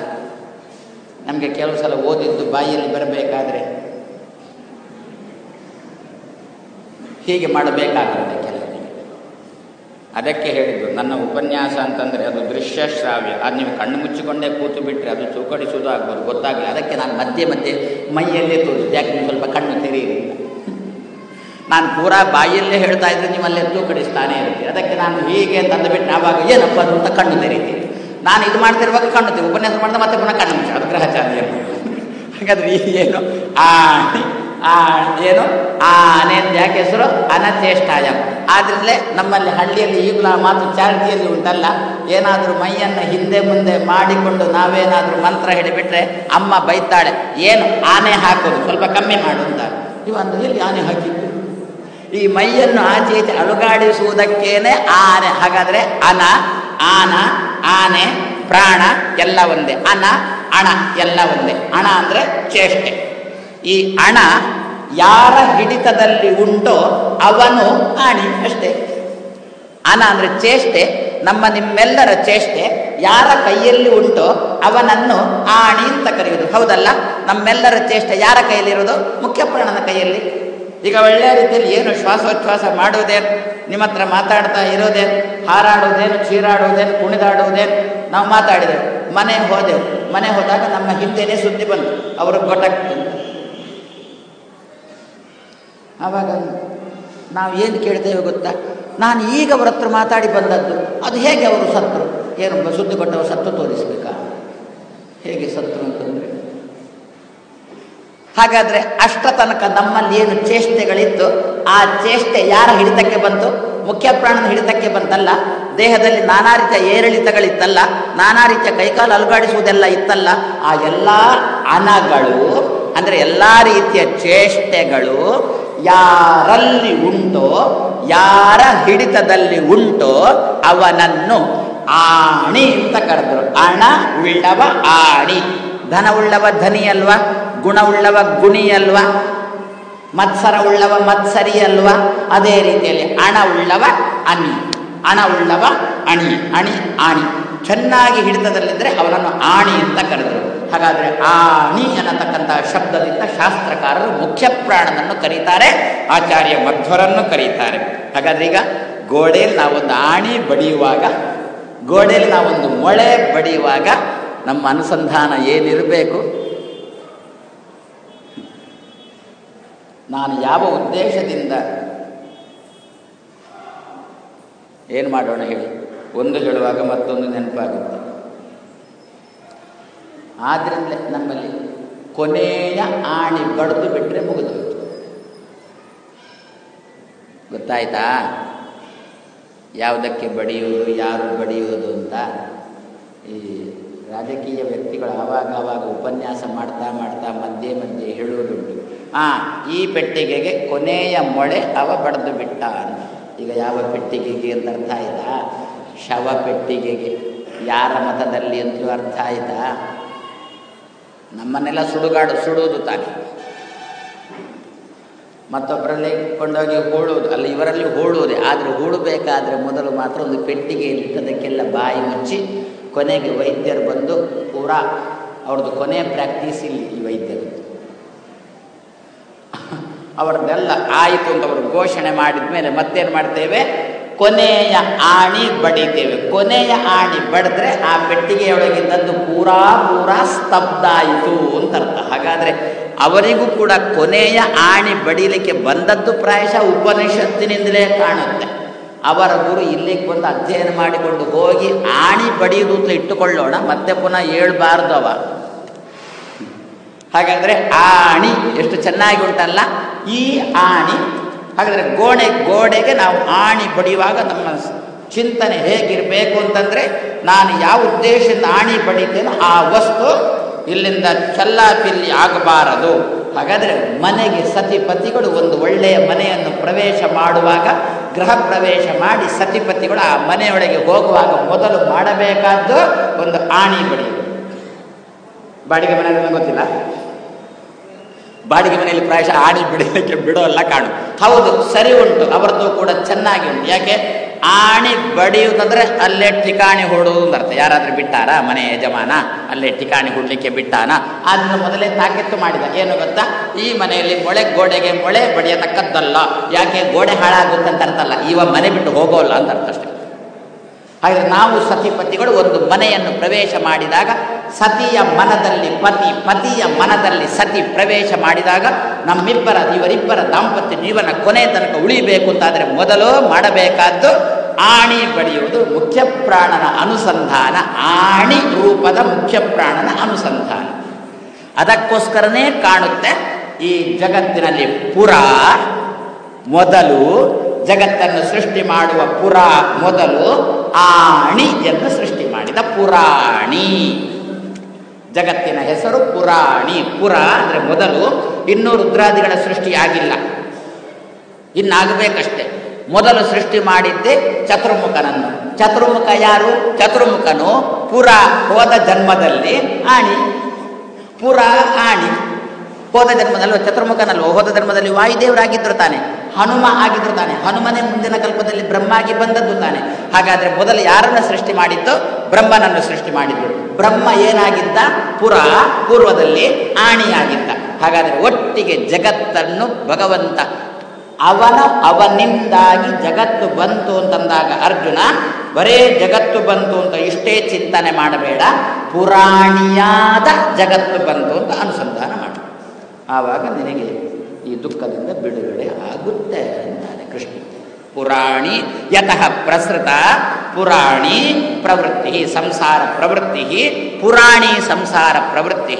Speaker 1: ನಮಗೆ ಕೆಲವು ಸಲ ಓದಿದ್ದು ಬಾಯಿಯಲ್ಲಿ ಬರಬೇಕಾದ್ರೆ, ಹೀಗೆ ಮಾಡಬೇಕಾಗುತ್ತೆ ಕೆಲವರಿಗೆ ಅದಕ್ಕೆ ಹೇಳಿದ್ದು, ನನ್ನ ಉಪನ್ಯಾಸ ಅಂತಂದರೆ ಅದು ದೃಶ್ಯ ಶ್ರಾವ್ಯ. ಅದು ನೀವು ಕಣ್ಣು ಮುಚ್ಚಿಕೊಂಡೇ ಕೂತು ಬಿಟ್ಟರೆ ಅದು ಚೌಕಡಿಸುವುದು ಆಗ್ಬೋದು ಗೊತ್ತಾಗಲಿ ಅದಕ್ಕೆ ನಾನು ಮಧ್ಯೆ ಮಧ್ಯೆ ಮೈಯಲ್ಲೇ ತೋರಿಸಿದೆ ಯಾಕೆ ನೀವು ಸ್ವಲ್ಪ ಕಣ್ಣು ತೆರೆಯಿರಿಲ್ಲ ನಾನು ಪೂರಾ ಬಾಯಿಯಲ್ಲೇ ಹೇಳ್ತಾ ಇದ್ದರೆ ನೀವು ಅಲ್ಲೇ ತೂಕಡಿಸ್ತಾನೆ ಅದಕ್ಕೆ ನಾನು ಹೀಗೆ ತಂದುಬಿಟ್ಟು ಆವಾಗ ಏನಪ್ಪ ಅದು ಅಂತ ಕಣ್ಣು ತೆರೀತೀನಿ ನಾನು ಇದು ಮಾಡ್ತಿರುವಾಗ ಕಣ್ಣು ಉಪನ್ಯಾಸ ಮಾಡಿದ ಮತ್ತೆ ಪುನಃ ಕಣ್ಣು ಮುಚ್ಚ ಅದು ಗ್ರಹಚಾರ್ಯ. ಹಾಗಾದ್ರೆ ಈಗೇನು ಏನು? ಆಣಿ ಆ, ಏನು? ಆನೆ ಅಂತ ಯಾಕೆ ಹೆಸರು? ಅನಚೇಷ್ಟಾಯ. ಆದ್ರಿಂದಲೇ ನಮ್ಮಲ್ಲಿ ಹಳ್ಳಿಯಲ್ಲಿ ಈಗಲೂ ಆ ಮಾತು ಚಾರಿಟಿಯಲ್ಲಿ ಉಂಟಲ್ಲ. ಏನಾದರೂ ಮೈಯನ್ನು ಹಿಂದೆ ಮುಂದೆ ಮಾಡಿಕೊಂಡು ನಾವೇನಾದರೂ ಮಂತ್ರ ಹಿಡಿಬಿಟ್ರೆ ಅಮ್ಮ ಬೈತಾಳೆ. ಏನು? ಆನೆ ಹಾಕೋದು. ಸ್ವಲ್ಪ ಕಮ್ಮಿ ಮಾಡು ಅಂತ. ಇವಂದು ಇಲ್ಲಿ ಆನೆ ಹಾಕಿದ್ದು? ಈ ಮೈಯನ್ನು ಆಚೆ ಈಚೆ ಅಲುಗಾಡಿಸುವುದಕ್ಕೇನೆ ಆನೆ. ಹಾಗಾದರೆ ಅನ, ಆನ, ಆನೆ, ಪ್ರಾಣ ಎಲ್ಲ ಒಂದೇ. ಅನ, ಅಣ ಎಲ್ಲ ಒಂದೇ. ಅಣ ಅಂದರೆ ಚೇಷ್ಟೆ. ಈ ಹಣ ಯಾರ ಹಿಡಿತದಲ್ಲಿ ಉಂಟೋ ಅವನು ಆಣಿ ಅಷ್ಟೇ. ಹಣ ಅಂದರೆ ಚೇಷ್ಟೆ, ನಮ್ಮ ನಿಮ್ಮೆಲ್ಲರ ಚೇಷ್ಟೆ, ಯಾರ ಕೈಯಲ್ಲಿ ಉಂಟೋ ಅವನನ್ನು ಆಣಿ ಅಂತ ಕರೆಯುವುದು. ಹೌದಲ್ಲ? ನಮ್ಮೆಲ್ಲರ ಚೇಷ್ಟೆ ಯಾರ ಕೈಯಲ್ಲಿರೋದು ಮುಖ್ಯ ಪ್ರಾಣನ ಕೈಯಲ್ಲಿ. ಈಗ ಒಳ್ಳೆಯ ರೀತಿಯಲ್ಲಿ ಏನು ಶ್ವಾಸೋಚ್ಛ್ವಾಸ ಮಾಡುವುದೇನು ನಿಮ್ಮ ಹತ್ರ ಮಾತಾಡ್ತಾ ಇರೋದೇನು ಹಾರಾಡುವುದೇನು ಚೀರಾಡುವುದೇನು ಕುಣಿದಾಡುವುದೇನು ನಾವು ಮಾತಾಡಿದೆವು. ಮನೆ ಹೋದೆವು. ಮನೆ ಹೋದಾಗ ನಮ್ಮ ಹಿಂದೆನೇ ಸುದ್ದಿ ಬಂತು. ಅವರು ಗೊತ್ತಾಗ್ತದೆ ಆವಾಗ ನಾವು ಏನು ಕೇಳ್ತೇವೆ ಗೊತ್ತಾ? ನಾನು ಈಗ ಅವರ ಹತ್ರ ಮಾತಾಡಿ ಬಂದದ್ದು. ಅದು ಹೇಗೆ ಅವರು ಸತ್ರು? ಏನು ಸುದ್ದಿ ಕೊಟ್ಟವರು ಸತ್ತು ತೋರಿಸಬೇಕಾ? ಹೇಗೆ ಸತ್ರು ಅಂತಂದರೆ? ಹಾಗಾದರೆ ಅಷ್ಟ ತನಕ ನಮ್ಮಲ್ಲಿ ಏನು ಚೇಷ್ಟೆಗಳಿತ್ತು, ಆ ಚೇಷ್ಟೆ ಯಾರ ಹಿಡಿತಕ್ಕೆ ಬಂತು? ಮುಖ್ಯ ಪ್ರಾಣನ ಹಿಡಿತಕ್ಕೆ ಬಂತಲ್ಲ? ದೇಹದಲ್ಲಿ ನಾನಾ ರೀತಿಯ ಏರಿಳಿತಗಳಿತ್ತಲ್ಲ? ನಾನಾ ರೀತಿಯ ಕೈಕಾಲು ಅಲುಗಾಡಿಸುವುದೆಲ್ಲ ಇತ್ತಲ್ಲ? ಆ ಎಲ್ಲ ಅನಗಳು ಅಂದರೆ ಎಲ್ಲ ರೀತಿಯ ಚೇಷ್ಟೆಗಳು ಯಾರಲ್ಲಿ ಉಂಟೋ, ಯಾರ ಹಿಡಿತದಲ್ಲಿ ಉಂಟೋ, ಅವನನ್ನು ಆಣಿ ಅಂತ ಕರೆದರು. ಅಣ ಉಳ್ಳವ ಆಣಿ. ಧನವುಳ್ಳವ ಧನಿ ಅಲ್ವಾ ಗುಣವುಳ್ಳವ ಗುಣಿ ಅಲ್ವಾ ಮತ್ಸರ ಉಳ್ಳವ ಮತ್ಸರಿ ಅಲ್ವಾ? ಅದೇ ರೀತಿಯಲ್ಲಿ ಅಣ ಉಳ್ಳವ ಅಣಿ. ಹಣ ಉಳ್ಳವ ಅಣಿ. ಅಣಿ, ಆಣಿ. ಚೆನ್ನಾಗಿ ಹಿಡಿತದಲ್ಲಿದ್ದರೆ ಅವನನ್ನು ಆಣಿ ಅಂತ ಕರೆದರು. ಹಾಗಾದರೆ ಆಣಿ ಅನ್ನತಕ್ಕಂತಹ ಶಬ್ದದಿಂದ ಶಾಸ್ತ್ರಕಾರರು ಮುಖ್ಯ ಪ್ರಾಣನನ್ನು ಕರೀತಾರೆ, ಆಚಾರ್ಯ ಮಧ್ವರನ್ನು ಕರೀತಾರೆ. ಹಾಗಾದ್ರೆ ಈಗ ಗೋಡೆಯಲ್ಲಿ ನಾವೊಂದು ಆಣಿ ಬಡಿಯುವಾಗ, ಗೋಡೆಯಲ್ಲಿ ನಾವೊಂದು ಮೊಳೆ ಬಡಿಯುವಾಗ ನಮ್ಮ ಅನುಸಂಧಾನ ಏನಿರಬೇಕು? ನಾನು ಯಾವ ಉದ್ದೇಶದಿಂದ ಏನು ಮಾಡೋಣ ಹೇಳಿ? ಒಂದು ಹೇಳುವಾಗ ಮತ್ತೊಂದು ನೆನಪಾಗುತ್ತೆ. ಆದ್ರಿಂದ ನಮ್ಮಲ್ಲಿ ಕೊನೆಯ ಆಣಿ ಬಡಿದು ಬಿಟ್ಟರೆ ಮುಗಿದು ಗೊತ್ತಾಯ್ತಾ? ಯಾವುದಕ್ಕೆ ಬಡಿಯೋದು ಯಾರು ಬಡಿಯೋದು ಅಂತ ಈ ರಾಜಕೀಯ ವ್ಯಕ್ತಿಗಳು ಆವಾಗ ಆವಾಗ ಉಪನ್ಯಾಸ ಮಾಡ್ತಾ ಮಾಡ್ತಾ ಮಧ್ಯೆ ಮಧ್ಯೆ ಹೇಳುವುದುಂಟು. ಆ, ಈ ಪೆಟ್ಟಿಗೆಗೆ ಕೊನೆಯ ಮೊಳೆ ಅವ ಬಡ್ದು ಬಿಟ್ಟ ಅಂತ. ಈಗ ಯಾವ ಪೆಟ್ಟಿಗೆಗೆ ಅಂತ ಅರ್ಥ ಆಯ್ತಾ? ಶವ ಪೆಟ್ಟಿಗೆಗೆ. ಯಾರ ಮತದಲ್ಲಿ ಅಂತೂ ಅರ್ಥ ಆಯ್ತಾ? ನಮ್ಮನ್ನೆಲ್ಲ ಸುಡುಗಾಡು, ಸುಡುವುದು ತಾನೆ. ಮತ್ತೊಬ್ಬರಲ್ಲಿ ಕೊಂಡೋಗಿ ಹೂಳುವುದು, ಅಲ್ಲಿ ಇವರಲ್ಲಿ ಹೂಳುವುದೇ, ಆದರೆ ಹೂಳಬೇಕಾದ್ರೆ ಮೊದಲು ಮಾತ್ರ ಒಂದು ಪೆಟ್ಟಿಗೆಯಲ್ಲಿ ಅದಕ್ಕೆಲ್ಲ ಬಾಯಿ ಮುಚ್ಚಿ ಕೊನೆಗೆ ವೈದ್ಯರು ಬಂದು ಪೂರಾ ಅವ್ರದ್ದು ಕೊನೆಯ ಪ್ರಾಕ್ಟೀಸ್ ಇಲ್ಲಿ ಈ ವೈದ್ಯರು. ಅವ್ರದ್ದೆಲ್ಲ ಆಯಿತು ಅಂತ ಅವರು ಘೋಷಣೆ ಮಾಡಿದ ಮೇಲೆ ಮತ್ತೇನು ಮಾಡ್ತೇವೆ? ಕೊನೆಯ ಆಣಿ ಬಡಿತೇವೆ. ಕೊನೆಯ ಆಣಿ ಬಡಿದ್ರೆ ಆ ಪೆಟ್ಟಿಗೆಯೊಳಗಿದ್ದದ್ದು ಪೂರಾ ಪೂರಾ ಸ್ತಬ್ಧ ಆಯಿತು ಅಂತ ಅರ್ಥ. ಹಾಗಾದರೆ ಅವರಿಗೂ ಕೂಡ ಕೊನೆಯ ಆಣಿ ಬಡಿಲಿಕ್ಕೆ ಬಂದದ್ದು ಪ್ರಾಯಶಃ ಉಪನಿಷತ್ತಿನಿಂದಲೇ ಕಾಣುತ್ತೆ. ಅವರ ಗುರು ಇಲ್ಲಿಗೆ ಬಂದು ಅಧ್ಯಯನ ಮಾಡಿಕೊಂಡು ಹೋಗಿ ಆಣಿ ಬಡಿಯುವುದು ಅಂತ ಇಟ್ಟುಕೊಳ್ಳೋಣ, ಮತ್ತೆ ಪುನಃ ಹೇಳ್ಬಾರ್ದು ಅವ. ಹಾಗಾದರೆ ಆಣಿ ಎಷ್ಟು ಚೆನ್ನಾಗಿ ಉಂಟಲ್ಲ, ಈ ಆಣಿ ಹಾಗಾದರೆ ಗೋಣೆ ಗೋಡೆಗೆ ನಾವು ಆಣಿ ಬಡಿಯುವಾಗ ನಮ್ಮ ಚಿಂತನೆ ಹೇಗಿರಬೇಕು ಅಂತಂದರೆ, ನಾನು ಯಾವ ಉದ್ದೇಶದಿಂದ ಆಣಿ ಬಡಿತೇನೋ ಆ ವಸ್ತು ಇಲ್ಲಿಂದ ಚಲ್ಲಾಪಿಲ್ಲಿ ಆಗಬಾರದು. ಹಾಗಾದರೆ ಮನೆಗೆ ಸತಿಪತಿಗಳು ಒಂದು ಒಳ್ಳೆಯ ಮನೆಯನ್ನು ಪ್ರವೇಶ ಮಾಡುವಾಗ, ಗೃಹ ಪ್ರವೇಶ ಮಾಡಿ ಸತಿಪತಿಗಳು ಆ ಮನೆಯೊಳಗೆ ಹೋಗುವಾಗ ಮೊದಲು ಮಾಡಬೇಕಾದ್ದು ಒಂದು ಆಣಿ ಬಡಿಯುವುದು. ಬಾಡಿಗೆ ಮನೆಯಲ್ಲಿ ಗೊತ್ತಿಲ್ಲ. ಬಾಡಿಗೆ ಮನೆಯಲ್ಲಿ ಪ್ರಾಯಶಃ ಆಣಿ ಬಿಡಲಿಕ್ಕೆ ಬಿಡೋಲ್ಲ ಕಾಣು. ಹೌದು, ಸರಿ ಉಂಟು. ಅವರದ್ದು ಕೂಡ ಚೆನ್ನಾಗಿ ಉಂಟು. ಯಾಕೆ? ಆಣಿ ಬಡಿಯುವುದಂದ್ರೆ ಅಲ್ಲೇ ಠಿಕಾಣಿ ಅಂತ ಅರ್ಥ. ಯಾರಾದ್ರೂ ಬಿಟ್ಟಾರ? ಮನೆ ಯಜಮಾನ, ಅಲ್ಲೇ ಠಿಕಾಣಿ ಹುಡ್ಲಿಕ್ಕೆ ಬಿಟ್ಟಾನ? ಅದನ್ನು ಮೊದಲೇ ತಾಕೆತ್ತು ಮಾಡಿದ. ಏನು ಗೊತ್ತಾ? ಈ ಮನೆಯಲ್ಲಿ ಮೊಳೆ ಗೋಡೆಗೆ ಮೊಳೆ ಬಡಿಯತಕ್ಕದ್ದಲ್ಲ. ಯಾಕೆ? ಗೋಡೆ ಹಾಳಾಗುತ್ತೆ ಅಂತ ಅರ್ಥ ಅಲ್ಲ. ಇವ ಮನೆ ಬಿಟ್ಟು ಹೋಗೋಲ್ಲ ಅಂತ ಅರ್ಥ ಅಷ್ಟೇ. ಹಾಗೆ ನಾವು ಸತಿಪತಿಗಳು ಒಂದು ಮನೆಯನ್ನು ಪ್ರವೇಶ ಮಾಡಿದಾಗ ಸತಿಯ ಮನದಲ್ಲಿ ಪತಿ, ಪತಿಯ ಮನದಲ್ಲಿ ಸತಿ ಪ್ರವೇಶ ಮಾಡಿದಾಗ ನಮ್ಮಿಬ್ಬರ ಇವರಿಬ್ಬರ ದಾಂಪತ್ಯ ಜೀವನ ಕೊನೆ ತನಕ ಉಳಿಬೇಕು ಅಂತಾದರೆ ಮೊದಲು ಮಾಡಬೇಕಾದ್ದು ಆಣಿ ಬಡಿಯುವುದು, ಮುಖ್ಯ ಪ್ರಾಣನ ಅನುಸಂಧಾನ, ಆಣಿ ರೂಪದ ಮುಖ್ಯ ಪ್ರಾಣನ ಅನುಸಂಧಾನ. ಅದಕ್ಕೋಸ್ಕರನೇ ಕಾಣುತ್ತೆ ಈ ಜಗತ್ತಿನಲ್ಲಿ ಪುರ ಮೊದಲು, ಜಗತ್ತನ್ನು ಸೃಷ್ಟಿ ಮಾಡುವ ಪುರ ಮೊದಲು ಆಣಿ ಎಂದು ಸೃಷ್ಟಿ ಮಾಡಿದ ಪುರಾಣಿ. ಜಗತ್ತಿನ ಹೆಸರು ಪುರಾಣಿ. ಪುರ ಅಂದರೆ ಮೊದಲು ಇನ್ನೂ ರುದ್ರಾದಿಗಳ ಸೃಷ್ಟಿಯಾಗಿಲ್ಲ ಇನ್ನಾಗಬೇಕಷ್ಟೆ. ಮೊದಲು ಸೃಷ್ಟಿ ಮಾಡಿದ್ದೆ ಚತುರ್ಮುಖನನ್ನು. ಚತುರ್ಮುಖ ಯಾರು? ಚತುರ್ಮುಖನು ಪುರ ಹೋದ ಜನ್ಮದಲ್ಲಿ ಆಣಿ. ಪುರ ಆಣಿ. ಹೋದ ಜನ್ಮದಲ್ಲಿ ಚತುರ್ಮುಖನಲ್ವ ಹೋದ ಜನ್ಮದಲ್ಲಿ ವಾಯುದೇವರಾಗಿದ್ದರು ತಾನೆ. ಹನುಮ ಆಗಿದ್ರು ತಾನೆ. ಹನುಮನೇ ಮುಂದಿನ ಕಲ್ಪದಲ್ಲಿ ಬ್ರಹ್ಮಾಗಿ ಬಂದದ್ದು ತಾನೆ. ಹಾಗಾದ್ರೆ ಮೊದಲು ಯಾರನ್ನ ಸೃಷ್ಟಿ ಮಾಡಿದ್ದು? ಬ್ರಹ್ಮನನ್ನು ಸೃಷ್ಟಿ ಮಾಡಿದ್ರು ಬ್ರಹ್ಮ ಏನಾಗಿದ್ದ? ಪುರ, ಪೂರ್ವದಲ್ಲಿ ಆಣಿಯಾಗಿದ್ದ. ಹಾಗಾದ್ರೆ ಒಟ್ಟಿಗೆ ಜಗತ್ತನ್ನು ಭಗವಂತ ಅವನ ಅವನಿಂದಾಗಿ ಜಗತ್ತು ಬಂತು ಅಂತಂದಾಗ ಅರ್ಜುನ, ಬರೇ ಜಗತ್ತು ಬಂತು ಅಂತ ಇಷ್ಟೇ ಚಿಂತನೆ ಮಾಡಬೇಡ. ಪುರಾಣಿಯಾದ ಜಗತ್ತು ಬಂತು ಅಂತ ಅನುಸಂಧಾನ ಮಾಡು. ಆವಾಗ ನಿನಗೆ ಈ ದುಃಖದಿಂದ ಬಿಡುಗಡೆ ಆಗುತ್ತೆ ಅಂತಾನೆ ಕೃಷ್ಣ. ಪುರಾಣಿ ಯತಃ ಪ್ರಸೃತ, ಪುರಾಣಿ ಪ್ರವೃತ್ತಿ ಸಂಸಾರ ಪ್ರವೃತ್ತಿ ಪುರಾಣಿ ಸಂಸಾರ ಪ್ರವೃತ್ತಿ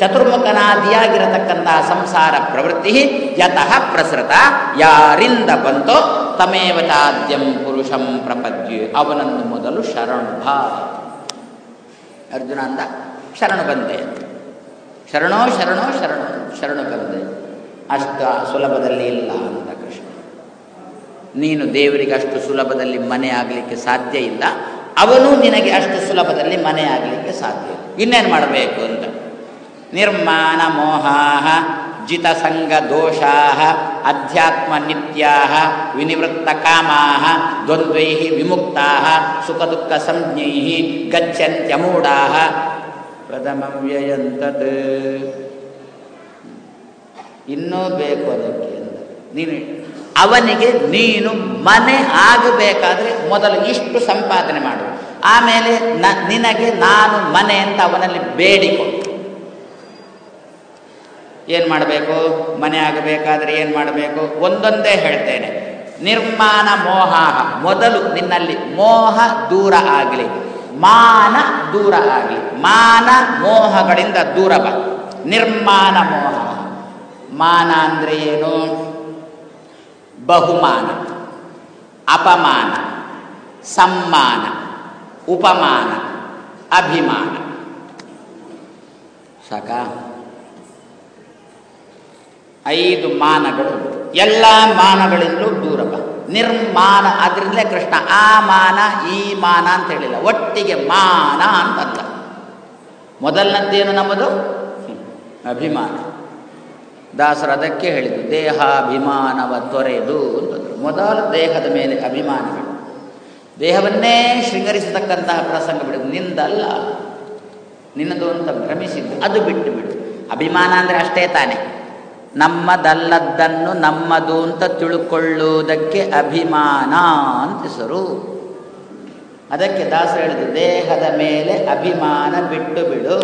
Speaker 1: ಚತುರ್ಮುಖನಾದಿಯಾಗಿರತಕ್ಕಂತಹ ಸಂಸಾರ ಪ್ರವೃತ್ತಿ ಯತಃ ಪ್ರಸೃತ, ಯಾರಿಂದ ಬಂತೋ ತಮೇವ ಚಾದ್ಯಂ ಪುರುಷಂ ಪ್ರಪದ್ಯೆ, ಅವನನ್ನು ಮೊದಲು ಶರಣು ಭಾ ಅರ್ಜುನ ಅಂದ, ಶರಣು ಬಂದೆ. ಶರಣೋ ಶರಣೋ, ಶರಣು ಶರಣು ಬಂದೆ. ಅಷ್ಟು ಸುಲಭದಲ್ಲಿ ಇಲ್ಲ ಅಂತ ಕೃಷ್ಣ. ನೀನು ದೇವರಿಗೆ ಅಷ್ಟು ಸುಲಭದಲ್ಲಿ ಮನೆ ಆಗಲಿಕ್ಕೆ ಸಾಧ್ಯ ಇಲ್ಲ. ಅವನು ನಿನಗೆ ಅಷ್ಟು ಸುಲಭದಲ್ಲಿ ಮನೆ ಆಗಲಿಕ್ಕೆ ಸಾಧ್ಯ ಇನ್ನೇನು ಮಾಡಬೇಕು ಅಂತ? ನಿರ್ಮಾಣ ಮೋಹಾ ಜಿತಸಂಗ ದೋಷಾ ಅಧ್ಯಾತ್ಮ ನಿತ್ಯಾ ವಿನಿವೃತ್ತ ಕಾಮಾ ದ್ವಂದ್ವೈ ವಿಮುಕ್ತಾ ಸುಖ ದುಃಖ ಸಂಜ್ಞೈ ಗಚ್ಚಂತ್ಯಮೂಢಾ ಪ್ರಥಮ ವ್ಯಯಂತತ್. ಇನ್ನೂ ಬೇಕು ಅದಕ್ಕೆ ನೀನು ಅವನಿಗೆ ನೀನು ಮನೆ ಆಗಬೇಕಾದ್ರೆ ಮೊದಲು ಇಷ್ಟು ಸಂಪಾದನೆ ಮಾಡು. ಆಮೇಲೆ ನ, ನಿನಗೆ ನಾನು ಮನೆ ಅಂತ ಅವನಲ್ಲಿ ಬೇಡಿಕೊ ಏನು ಮಾಡಬೇಕು? ಮನೆ ಆಗಬೇಕಾದ್ರೆ ಏನು ಮಾಡಬೇಕು? ಒಂದೊಂದೇ ಹೇಳ್ತೇನೆ. ನಿರ್ಮಾಣ ಮೋಹ ಮೊದಲು ನಿನ್ನಲ್ಲಿ ಮೋಹ ದೂರ ಆಗಲಿ. ಮಾನ ದೂರ ಆಗಲಿ. ಮಾನ ಮೋಹಗಳಿಂದ ದೂರ ಬಾ. ನಿರ್ಮಾಣ ಮೋಹ. ಮಾನ ಅಂದರೆ ಏನು? ಬಹುಮಾನ, ಅಪಮಾನ, ಸಮ್ಮಾನ, ಉಪಮಾನ, ಅಭಿಮಾನ. ಸಾಕಾ? ಐದು ಮಾನಗಳು. ಎಲ್ಲ ಮಾನಗಳಿಂದಲೂ ದೂರವ ನಿರ್ಮಾನ ಅದರಿಂದಲೇ ಕೃಷ್ಣ, ಆ ಮಾನ, ಈ ಮಾನ ಅಂತ ಹೇಳಿಲ್ಲ. ಒಟ್ಟಿಗೆ ಮಾನ ಅಂತಂದ ಮೊದಲನದ್ದೇನು ನಮ್ಮದು? ಅಭಿಮಾನ. ದಾಸರು ಅದಕ್ಕೆ ಹೇಳಿದರು ದೇಹಾಭಿಮಾನವ ತೊರೆದು ಅಂತಂದರು. ಮೊದಲು ದೇಹದ ಮೇಲೆ ಅಭಿಮಾನಗಳು. ದೇಹವನ್ನೇ ಶೃಂಗರಿಸತಕ್ಕಂತಹ ಪ್ರಸಂಗ ಬಿಡು ನಿಂದಲ್ಲ. ನಿನ್ನದು ಅಂತ ಭ್ರಮಿಸಿದ್ದು, ಅದು ಬಿಟ್ಟು ಬಿಡು. ಅಭಿಮಾನ ಅಂದರೆ ಅಷ್ಟೇ ತಾನೆ. ನಮ್ಮದಲ್ಲದ್ದನ್ನು ನಮ್ಮದು ಅಂತ ತಿಳ್ಕೊಳ್ಳುವುದಕ್ಕೆ ಅಭಿಮಾನ ಅಂತ ಹೆಸರು. ಅದಕ್ಕೆ ದಾಸರು ಹೇಳಿದ್ರು ದೇಹದ ಮೇಲೆ ಅಭಿಮಾನ ಬಿಟ್ಟು ಬಿಡು.